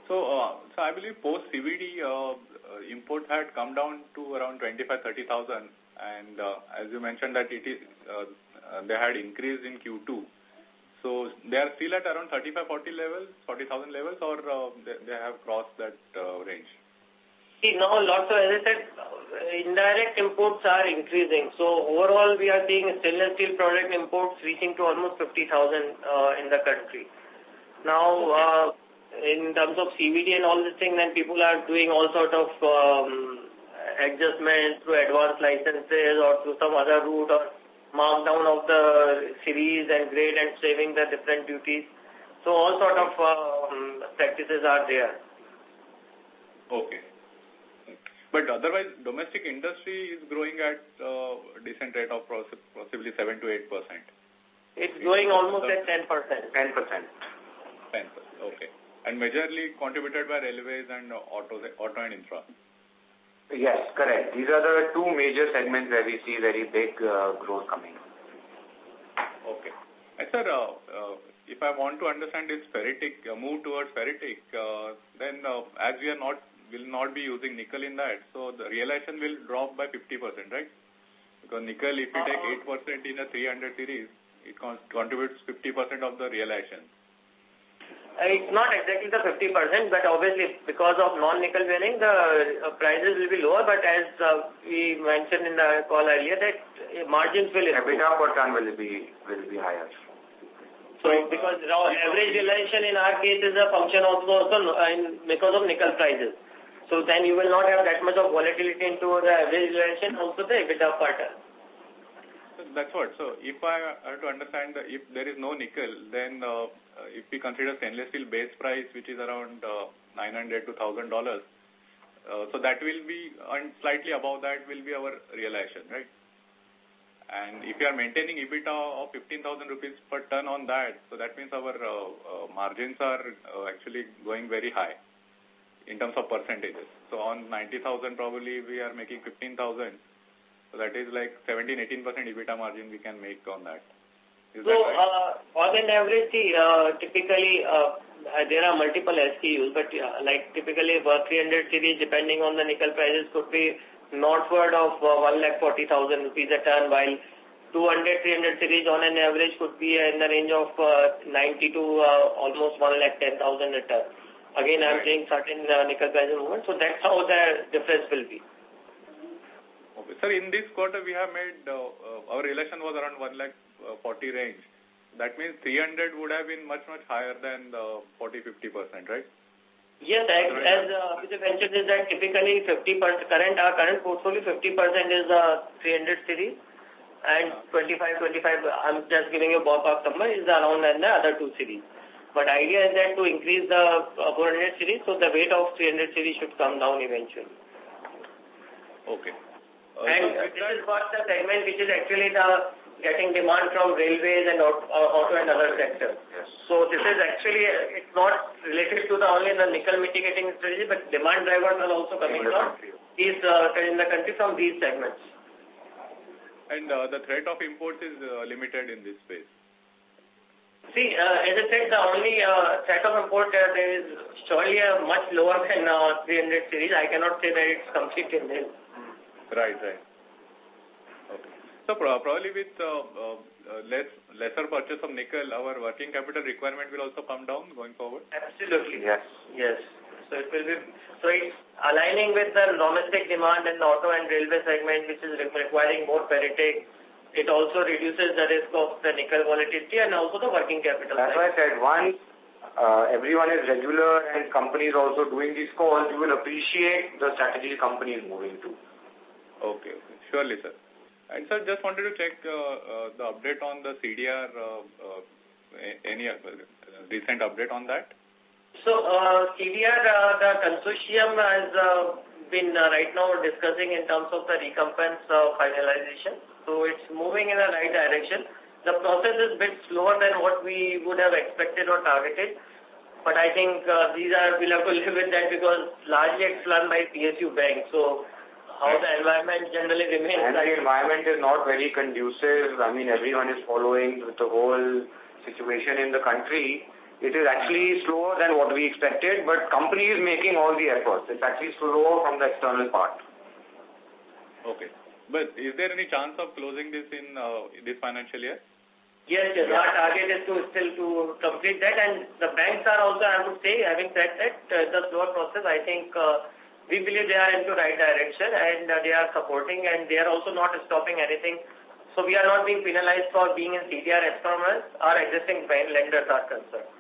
So, uh, so I believe post CVD uh, uh, import had come down to around 25, 30,000 and uh, as you mentioned that it is uh, they had increased in Q2. So they are still at around 35, 40 levels, 40,000 levels, or uh, they, they have crossed that uh, range? See, now lots of, as I said, indirect imports are increasing. So overall, we are seeing stainless steel product imports reaching to almost 50,000 uh, in the country. Now, uh, in terms of CVD and all this thing, then people are doing all sort of um, adjustments through advanced licenses or through some other route or markdown of the series and grade and saving the different duties. So all sort of um, practices are there. Okay. But otherwise, domestic industry is growing at uh, decent rate of possibly 7 to 8 percent. It's growing almost at 10 percent. 10 percent. Expenses, okay. And majorly contributed by railways and auto, auto and infra. Yes, correct. These are the two major segments where we see very big uh, growth coming. Okay. And sir, uh, uh, if I want to understand this ferritic, uh, move towards ferritic, uh, then uh, as we are not, will not be using nickel in that, so the realization will drop by 50%, right? Because nickel, if you take 8% in a 300 series, it contributes 50% of the realization. It's not exactly the 50%, but obviously because of non-nickel bearing, the uh, prices will be lower. But as uh, we mentioned in the call earlier, that uh, margins will improve. EBITDA per ton will be will be higher. So because average realization in our case is a function of also in, because of nickel prices. So then you will not have that much of volatility into the average realization, also the EBITDA per ton. That's what. So if I have to understand if there is no nickel, then uh, if we consider stainless steel base price, which is around uh, 900 to $1,000, uh, so that will be, and slightly above that will be our realization, right? And if you are maintaining EBITDA of 15,000 rupees per ton on that, so that means our uh, uh, margins are uh, actually going very high in terms of percentages. So on 90,000 probably we are making 15,000 so that is like 17-18% EBITDA margin we can make on that. Is so, that right? uh, on an average, uh, typically uh, there are multiple SKUs, but uh, like typically for 300 series, depending on the nickel prices, could be northward of uh, 1,40,000 rupees a ton, while 200, 300 series on an average could be in the range of uh, 90 to uh, almost 1,10,000 a ton. Again, I'm saying certain uh, nickel prices movement, so that's how the difference will be. Sir, in this quarter, we have made, uh, uh, our relation was around 1 lakh uh, 40 range. That means 300 would have been much, much higher than the 40-50%, right? Yes, as, as uh, Mr. mentioned is that typically 50% current, our current portfolio 50% is uh, 300 series and 25, 25, I'm just giving you a ballpark number, is around and the other two series. But idea is that to increase the uh, 400 series, so the weight of 300 series should come down eventually. Okay. Uh, and so this is what the segment which is actually the getting demand from railways and auto, auto and other sectors. Yes. So this is actually, it's not related to the only the nickel mitigating strategy, but demand drivers are also coming from these, uh, in the country from these segments. And uh, the threat of imports is uh, limited in this space. See, uh, as I said, the only uh, threat of import uh, there is surely a much lower than uh, 300 series. I cannot say that it's completely nil. Right, right. Okay. So probably with uh, uh, less lesser purchase of nickel, our working capital requirement will also come down going forward. Absolutely. Yes. Yes. So it will be. So it's aligning with the domestic demand in the auto and railway segment, which is requiring more ferritic. It also reduces the risk of the nickel volatility and also the working capital. That's why I said once uh, everyone is regular and companies also doing these calls, you will appreciate the strategy company is moving to. Okay, okay. Surely, sir. And sir, just wanted to check uh, uh, the update on the CDR, uh, any recent update on that? So, uh, CDR, uh, the consortium has uh, been uh, right now discussing in terms of the recompense uh, finalization. So, it's moving in the right direction. The process is a bit slower than what we would have expected or targeted. But I think uh, these are, we'll have to live with that because largely it's run by PSU Bank. So, how the environment generally remains. And the environment is not very conducive. I mean, everyone is following with the whole situation in the country. It is actually slower than what we expected, but company is making all the efforts. It's actually slower from the external part. Okay. But is there any chance of closing this in uh, this financial year? Yes, yes. Our target is to still to complete that, and the banks are also, I would say, having said that, uh, the slower process, I think uh, we believe they are into right direction and uh, they are supporting and they are also not stopping anything. So we are not being penalized for being in CDR as far as our existing bank lenders are concerned.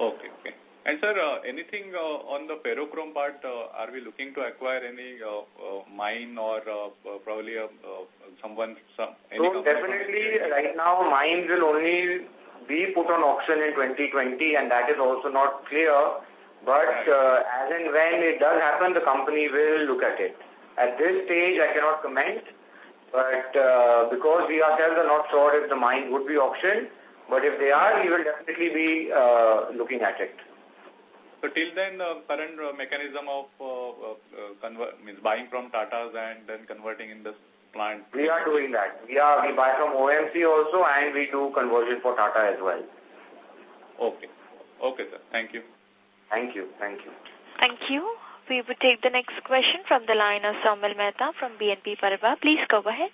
Okay, okay. And sir, uh, anything uh, on the ferrochrome part, uh, are we looking to acquire any uh, uh, mine or uh, uh, probably uh, uh, someone, some, any So definitely right now mines will only be put on auction in 2020 and that is also not clear. But uh, as and when it does happen, the company will look at it. At this stage, I cannot comment. But uh, because we ourselves are not sure if the mine would be auctioned, But if they are, we will definitely be uh, looking at it. So till then, uh, current uh, mechanism of uh, uh, uh, convert, means buying from Tatas and then converting in this plant. We are doing that. We are we buy from OMC also, and we do conversion for Tata as well. Okay. Okay, sir. Thank you. Thank you. Thank you. Thank you. We would take the next question from the line of Saumil Mehta from BNP Paribas. Please go ahead.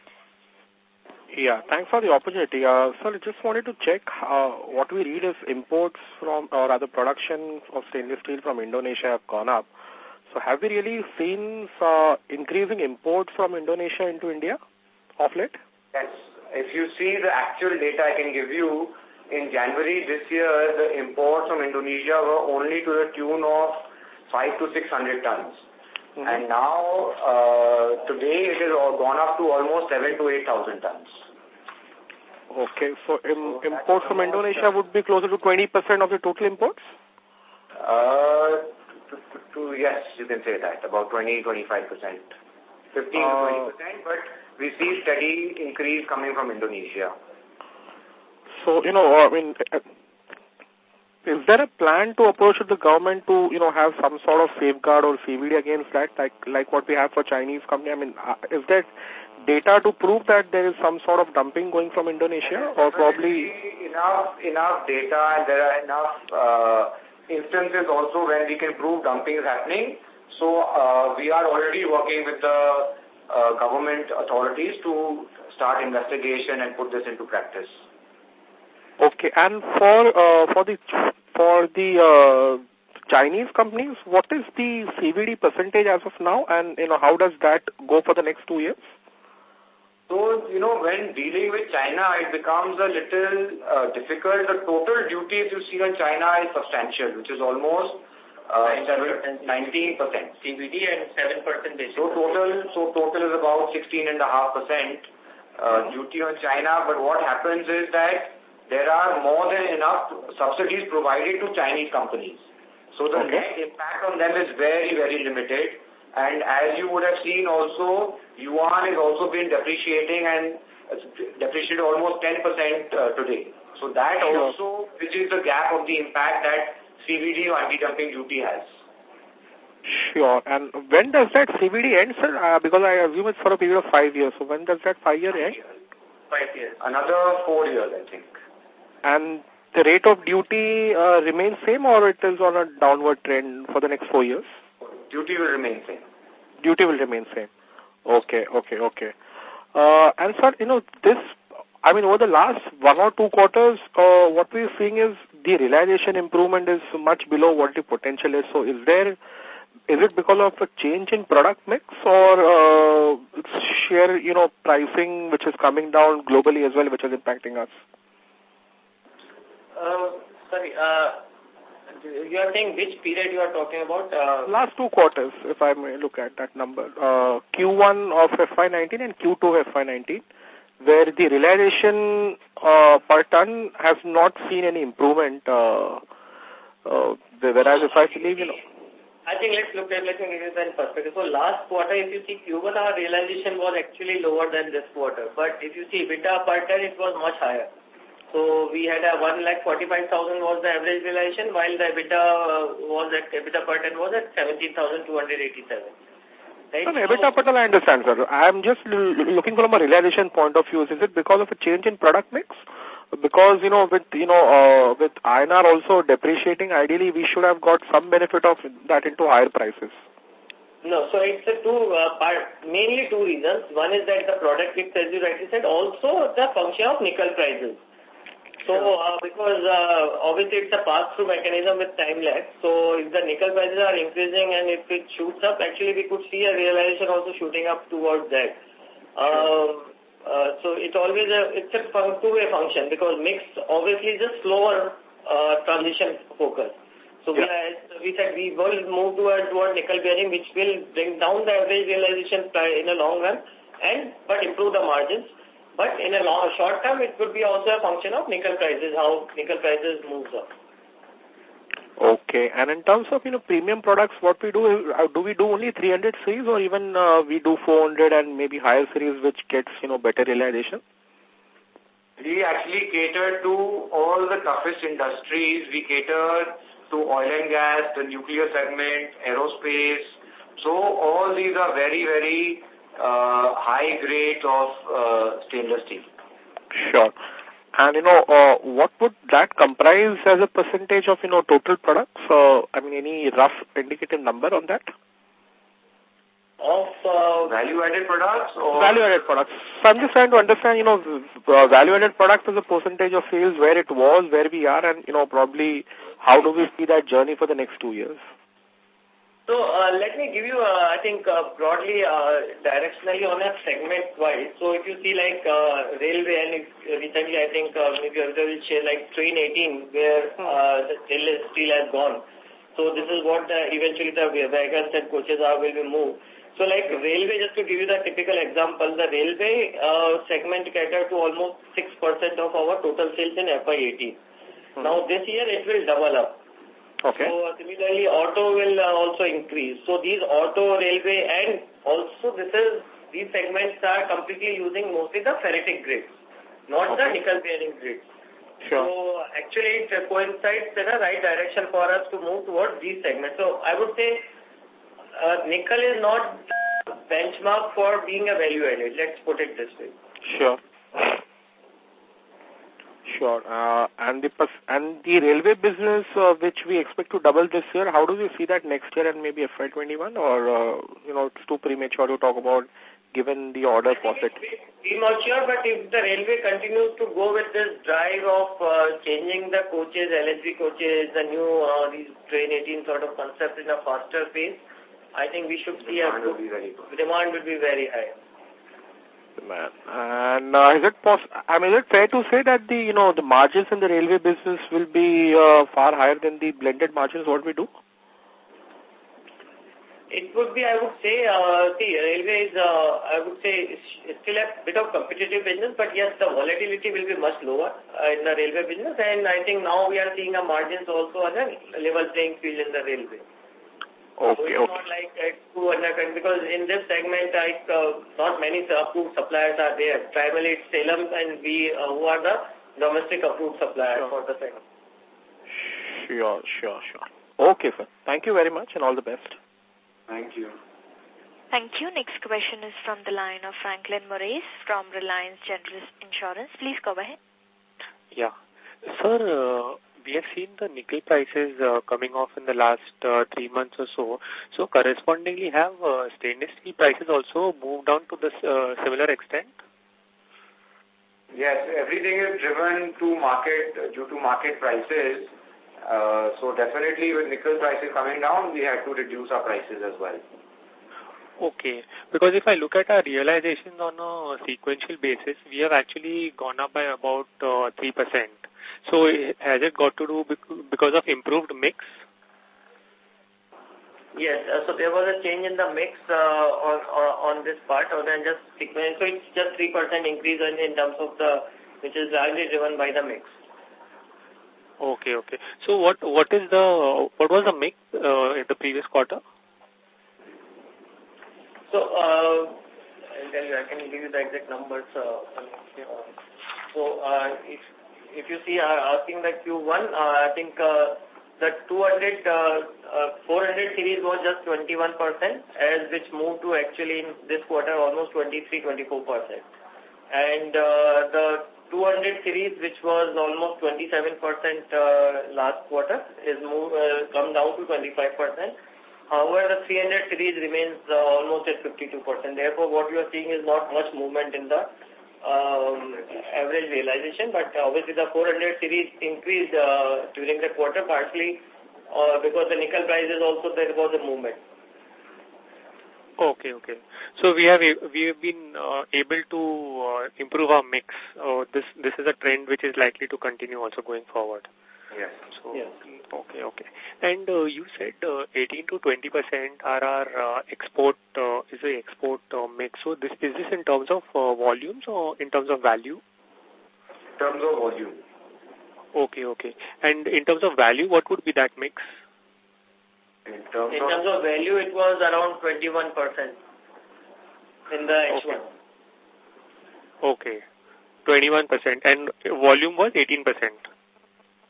Yeah, thanks for the opportunity. Uh, sir, I just wanted to check uh, what we read is imports from, or rather production of stainless steel from Indonesia have gone up. So have we really seen uh, increasing imports from Indonesia into India of late? Yes. If you see the actual data I can give you, in January this year, the imports from Indonesia were only to the tune of 5 to 600 tons. Mm -hmm. And now, uh, today, it has gone up to almost 7 to 8,000 tons. Okay, so, Im so imports from Indonesia would be closer to 20% of the total imports? Uh, to, to, to, yes, you can say that, about 20, 25%. 15 uh, to 20%, but we see steady increase coming from Indonesia. So, you know, I mean, is there a plan to approach the government to, you know, have some sort of safeguard or CVD against that, like like what we have for Chinese company? I mean, uh, is there data to prove that there is some sort of dumping going from Indonesia, or probably enough enough data and there are enough uh, instances also when we can prove dumping is happening. So uh, we are already working with the uh, government authorities to start investigation and put this into practice. Okay, and for uh, for the for the uh, Chinese companies, what is the CVD percentage as of now, and you know how does that go for the next two years? So, you know, when dealing with China, it becomes a little uh, difficult. The total duties you see on China is substantial, which is almost uh, 19%. CVD and 7% So total, so total is about 16.5% uh, duty on China. But what happens is that there are more than enough subsidies provided to Chinese companies. So the okay. net impact on them is very, very limited. And as you would have seen also, yuan has also been depreciating and depreciated almost 10% uh, today. So that also bridges the gap of the impact that CVD or anti-dumping duty has. Sure. And when does that CVD end, sir? Uh, because I assume it's for a period of five years. So when does that five-year end? Five years. Another four years, I think. And the rate of duty uh, remains same or it is on a downward trend for the next four years? Duty will remain same. Duty will remain same. Okay, okay, okay. Uh, and sir, you know, this, I mean, over the last one or two quarters, uh, what we're seeing is the realization improvement is much below what the potential is. So is there, is it because of a change in product mix or uh, sheer, you know, pricing which is coming down globally as well, which is impacting us? Uh, sorry, uh, you are saying which period you are talking about? Uh, Last two quarters, if I may look at that number. Uh, Q1 of FY19 and Q2 of FY19, where the realization uh, per ton has not seen any improvement. Uh, uh, whereas if I believe, you know... I think let's look at, let me give you that perspective. So last quarter, if you see Q1, our realization was actually lower than this quarter. But if you see EBITDA per ton, it was much higher. So we had a 1 lakh 45,000 was the average realization, while the EBITDA uh, was at EBITDA per ton was at 17,287. Right? No, EBITDA per ton I understand, sir. I'm just looking from a realization point of view. Is it because of a change in product mix? Because, you know, with, you know, uh, with INR also depreciating, ideally we should have got some benefit of that into higher prices. No, so it's a two uh, part, mainly two reasons. One is that the product mix, as you rightly said, also the function of nickel prices. So, uh, because uh, obviously it's a pass-through mechanism with time lag. So, if the nickel prices are increasing and if it shoots up, actually we could see a realization also shooting up towards that. Um, uh, so, it always a, it's a two-way function because mix obviously is a slower uh, transition focus. So, yeah. we, we said we will move towards toward nickel bearing, which will bring down the average realization in the long run and but improve the margins. But in a long, short term, it could be also a function of nickel prices, how nickel prices moves up. Okay. And in terms of, you know, premium products, what we do, uh, do we do only 300 series or even uh, we do 400 and maybe higher series which gets, you know, better realization? we actually cater to all the toughest industries. We cater to oil and gas, the nuclear segment, aerospace. So all these are very, very high grade of uh, stainless steel. Sure. And, you know, uh, what would that comprise as a percentage of, you know, total products? Uh, I mean, any rough indicative number on that? Of uh, value-added products? or Value-added products. So I'm just trying to understand, you know, uh, value-added products as a percentage of sales, where it was, where we are, and, you know, probably how do we see that journey for the next two years? So uh, let me give you, uh, I think, uh, broadly, uh, directionally on a segment-wise. So if you see like uh, railway and if, recently I think uh, maybe I will share like train 18 where uh, the stainless steel has gone. So this is what the, eventually the wagons and coaches are will be moved. So like railway, just to give you the typical example, the railway uh, segment catered to almost 6% of our total sales in FY18. Hmm. Now this year it will double up. Okay. So similarly, auto will uh, also increase. So these auto, railway, and also this is these segments are completely using mostly the ferritic grades, not okay. the nickel bearing grades. Sure. So actually, it coincides in the right direction for us to move towards these segments. So I would say uh, nickel is not benchmark for being a value added. Let's put it this way. Sure. Sure. Uh, and the and the railway business, uh, which we expect to double this year, how do we see that next year and maybe FY21? Or, uh, you know, it's too premature to talk about given the order faucet? Premature, but if the railway continues to go with this drive of uh, changing the coaches, LHB coaches, the new uh, these train 18 sort of concept in a faster pace, I think we should see demand a will be very good. demand will be very high. Man. And uh, is it poss I mean, is it fair to say that the, you know, the margins in the railway business will be uh, far higher than the blended margins what we do? It would be, I would say, uh, see, railway is, uh, I would say, still a bit of competitive business, but yes, the volatility will be much lower uh, in the railway business, and I think now we are seeing a margins also on a level playing field in the railway. Okay, so it's okay. not like two under because in this segment, like uh, not many approved suppliers are there. Primarily, it's Salem and we uh, who are the domestic approved suppliers Sure. for the segment. Sure, sure, sure. Okay, sir. Thank you very much and all the best. Thank you. Thank you. Next question is from the line of Franklin Moraes from Reliance General Insurance. Please go ahead. Yeah. Sir, uh, we have seen the nickel prices uh, coming off in the last uh, three months or so. So correspondingly, have uh, stainless steel prices also moved down to this uh, similar extent? Yes, everything is driven to market due to market prices. Uh, so definitely with nickel prices coming down, we had to reduce our prices as well. Okay, because if I look at our realizations on a sequential basis, we have actually gone up by about uh, 3%. So has it got to do because of improved mix? Yes, uh, so there was a change in the mix uh, on, on on this part, or then just sequence. So it's just three percent increase in, in terms of the, which is largely driven by the mix. Okay, okay. So what what is the what was the mix uh, in the previous quarter? So uh, I'll tell you, I can give you the exact numbers. Uh, so uh, if if you see, asking the Q1, uh, I think uh, the 200, uh, uh, 400 series was just 21%, as which moved to actually in this quarter almost 23, 24%. And the 200 series, which was almost 27% uh, last quarter, is move, come down to 25%. However, the 300 series remains almost at 52%. Therefore, what you are seeing is not much movement in the um, average realization, but obviously the 400 series increased uh, during the quarter partly uh, because the nickel prices also there was a movement. Okay, okay. So we have we have been uh, able to uh, improve our mix. Uh, this this is a trend which is likely to continue also going forward. Yes. So, yes. Okay, okay. And uh, you said uh, 18 to 20 percent are our uh, export uh, is the export uh, mix. So this is this in terms of uh, volumes or in terms of value? In terms of volume. Okay, okay. And in terms of value, what would be that mix? In terms, In of, terms of value, it was around 21% in the H1. Okay. 21%. And volume was 18%.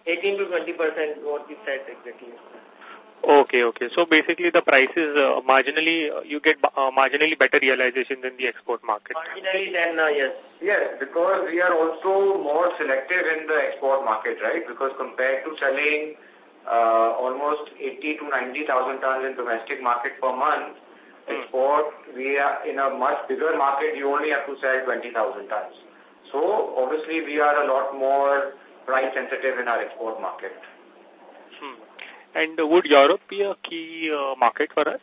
18 to 20% what we said exactly. Okay, okay. So basically the prices uh, marginally, uh, you get uh, marginally better realization than the export market. Marginally then, uh, yes. Yes, because we are also more selective in the export market, right? Because compared to selling uh, almost 80 to 90,000 tons in domestic market per month, hmm. export, we are in a much bigger market, you only have to sell 20,000 tons. So obviously we are a lot more price sensitive in our export market. Hmm. And would Europe be a key uh, market for us?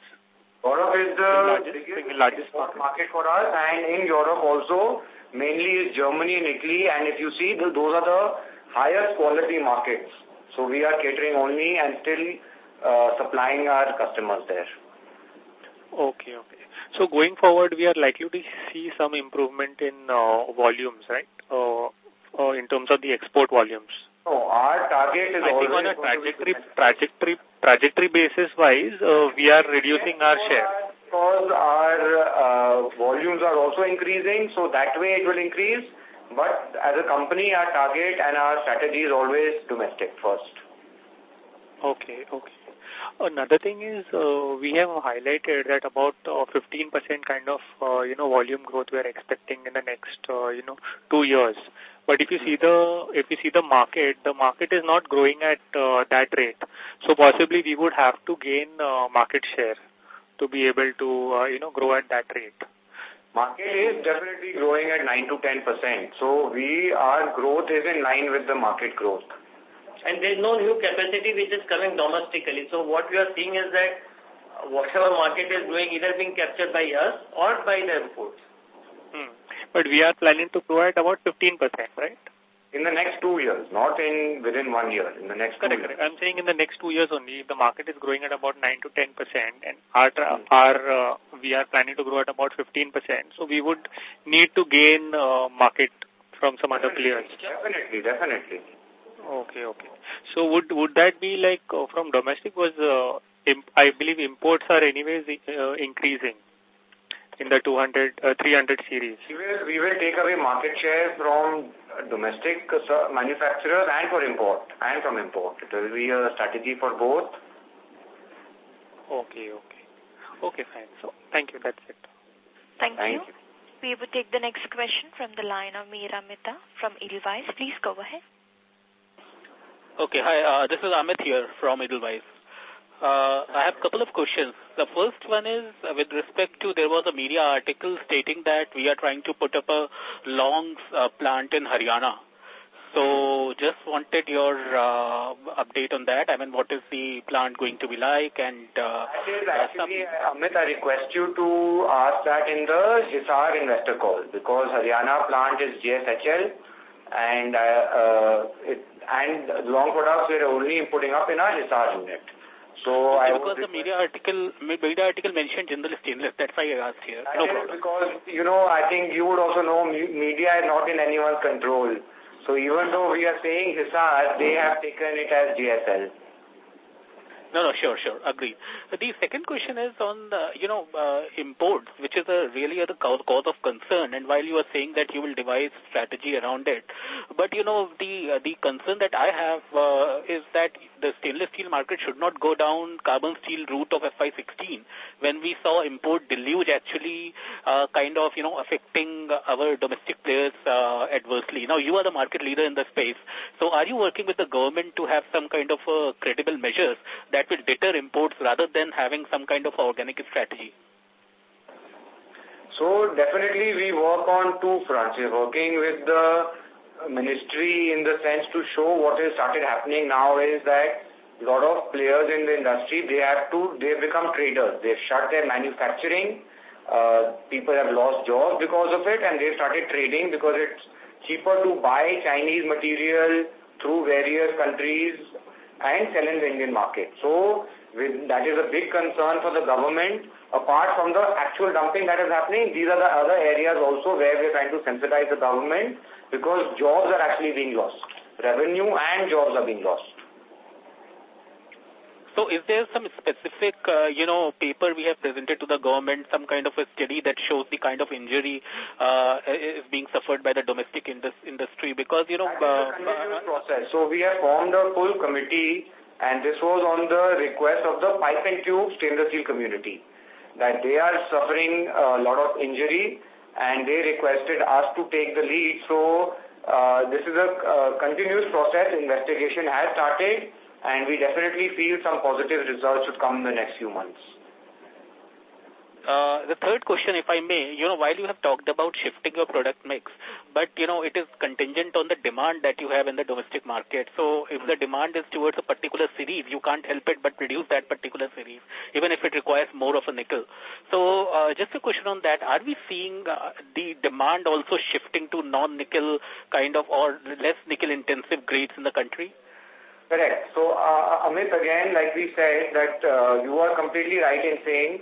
Europe is the, largest, biggest largest market. market for us and in Europe also mainly is Germany and Italy and if you see those are the highest quality markets. So we are catering only and still uh, supplying our customers there. Okay, okay. So going forward, we are likely to see some improvement in uh, volumes, right? Uh, uh, in terms of the export volumes. No, our target is I think on a trajectory, trajectory, trajectory basis wise, uh, we are reducing our share. Because our uh, volumes are also increasing, so that way it will increase. But as a company, our target and our strategy is always domestic first. Okay, okay. Another thing is uh, we have highlighted that about 15% uh, kind of uh, you know volume growth we are expecting in the next uh, you know two years. But if you see the if you see the market, the market is not growing at uh, that rate. So possibly we would have to gain uh, market share to be able to uh, you know grow at that rate. Market is definitely growing at 9 to 10 percent. So we our growth is in line with the market growth. And there is no new capacity which is coming domestically. So what we are seeing is that whatever market is doing either being captured by us or by the imports. But we are planning to grow at about 15%, right? In the next two years, not in within one year, in the next correct, two correct. years. I'm saying in the next two years only, the market is growing at about 9 to 10%, and our, hmm. our uh, we are planning to grow at about 15%. So we would need to gain uh, market from some definitely, other players. Definitely, definitely. Okay, okay. So would would that be like uh, from domestic was, uh, I believe imports are anyways uh, increasing in the 200, uh, 300 series. We will, we will take away market share from domestic uh, manufacturers and for import, and from import. It will be a strategy for both. Okay, okay. Okay, fine. So, thank you. That's it. Thank, thank you. you. We will take the next question from the line of Meera Mehta from Edelweiss. Please go ahead. Okay, hi. Uh, this is Amit here from Edelweiss. Uh, I have a couple of questions. The first one is uh, with respect to there was a media article stating that we are trying to put up a long uh, plant in Haryana. So just wanted your uh, update on that. I mean, what is the plant going to be like? And uh, actually, uh, Amit, I request you to ask that in the Hisar investor call because Haryana plant is JSHL and uh, uh, it, and long products we are only putting up in our Hisar unit. So okay, I because the media article, media article mentioned Jindal Stainless. That's why I asked here. No problem. Because you know, I think you would also know media is not in anyone's control. So even though we are saying Hisar, they have taken it as JSL. No, no, sure, sure, agree. The second question is on, the, you know, uh, imports, which is a really a cause of concern. And while you are saying that you will devise strategy around it, but you know, the uh, the concern that I have uh, is that the stainless steel market should not go down carbon steel route of FY16 when we saw import deluge actually uh, kind of, you know, affecting our domestic players uh, adversely. Now, you are the market leader in the space. So are you working with the government to have some kind of uh, credible measures that will deter imports rather than having some kind of organic strategy? So definitely we work on two fronts. We're working with the ministry in the sense to show what has started happening now is that a lot of players in the industry, they have to, they have become traders. They've shut their manufacturing. Uh, people have lost jobs because of it and they started trading because it's cheaper to buy Chinese material through various countries and sell in the Indian market. So with, that is a big concern for the government. Apart from the actual dumping that is happening, these are the other areas also where we're trying to sensitize the government because jobs are actually being lost. Revenue and jobs are being lost. So is there some specific, uh, you know, paper we have presented to the government, some kind of a study that shows the kind of injury uh, is being suffered by the domestic indus industry? Because, you know... Uh, continuous process. So we have formed a full committee and this was on the request of the pipe and tube stainless steel community that they are suffering a lot of injury and they requested us to take the lead. So uh, this is a continuous process. Investigation has started and we definitely feel some positive results should come in the next few months. Uh, the third question, if I may, you know, while you have talked about shifting your product mix, but, you know, it is contingent on the demand that you have in the domestic market. So if the demand is towards a particular series, you can't help it but produce that particular series, even if it requires more of a nickel. So uh, just a question on that. Are we seeing uh, the demand also shifting to non-nickel kind of or less nickel-intensive grades in the country? Correct. So, uh, Amit, again, like we said, that uh, you are completely right in saying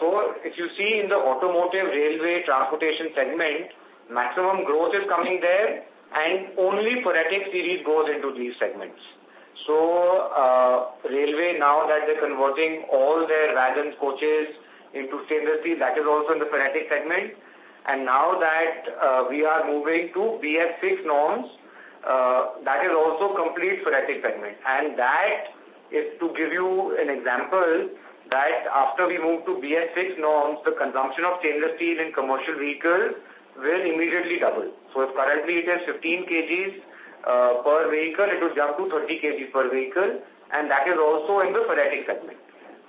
so if you see in the automotive, railway, transportation segment, maximum growth is coming there and only ferritic series goes into these segments. So uh, railway now that they're converting all their wagons, coaches into stainless steel, that is also in the ferritic segment. And now that uh, we are moving to BS6 norms, uh, that is also complete ferritic segment. And that is to give you an example, that after we move to BS6 norms, the consumption of stainless steel in commercial vehicles will immediately double. So if currently it is 15 kgs uh, per vehicle, it will jump to 30 kgs per vehicle, and that is also in the ferritic segment.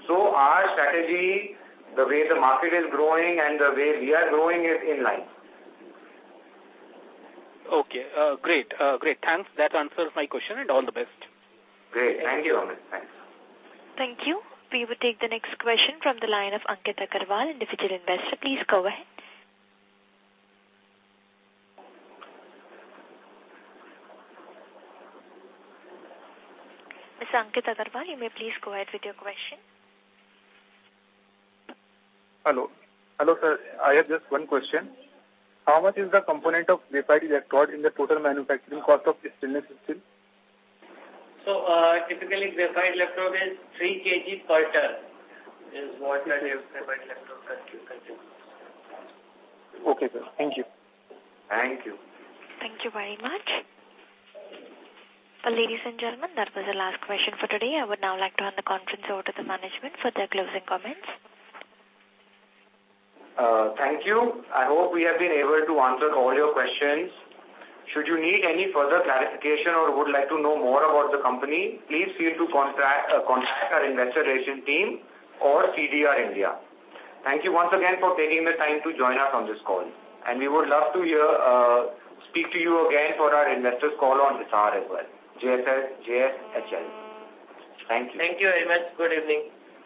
So our strategy, the way the market is growing and the way we are growing is in line. Okay, uh, great, uh, great. Thanks. That answers my question and all the best. Great. Thank you, Amit. Thanks. Thank you we would take the next question from the line of Ankit Agarwal, individual investor. Please go ahead. Mr. Ankit Agarwal, you may please go ahead with your question. Hello. Hello, sir. I have just one question. How much is the component of graphite electrode in the total manufacturing cost of stainless steel? So uh, typically graphite electrode is 3 kg per ton is what that is graphite electrode consumes. Okay, sir. Thank you. Thank you. Thank you very much. Well, ladies and gentlemen, that was the last question for today. I would now like to hand the conference over to the management for their closing comments. Uh, thank you. I hope we have been able to answer all your questions. Should you need any further clarification or would like to know more about the company, please feel to contact, uh, contact our investor relation team or CDR India. Thank you once again for taking the time to join us on this call. And we would love to hear, uh, speak to you again for our investors call on Hisar as well. JSHL. Thank you. Thank you very much. Good evening.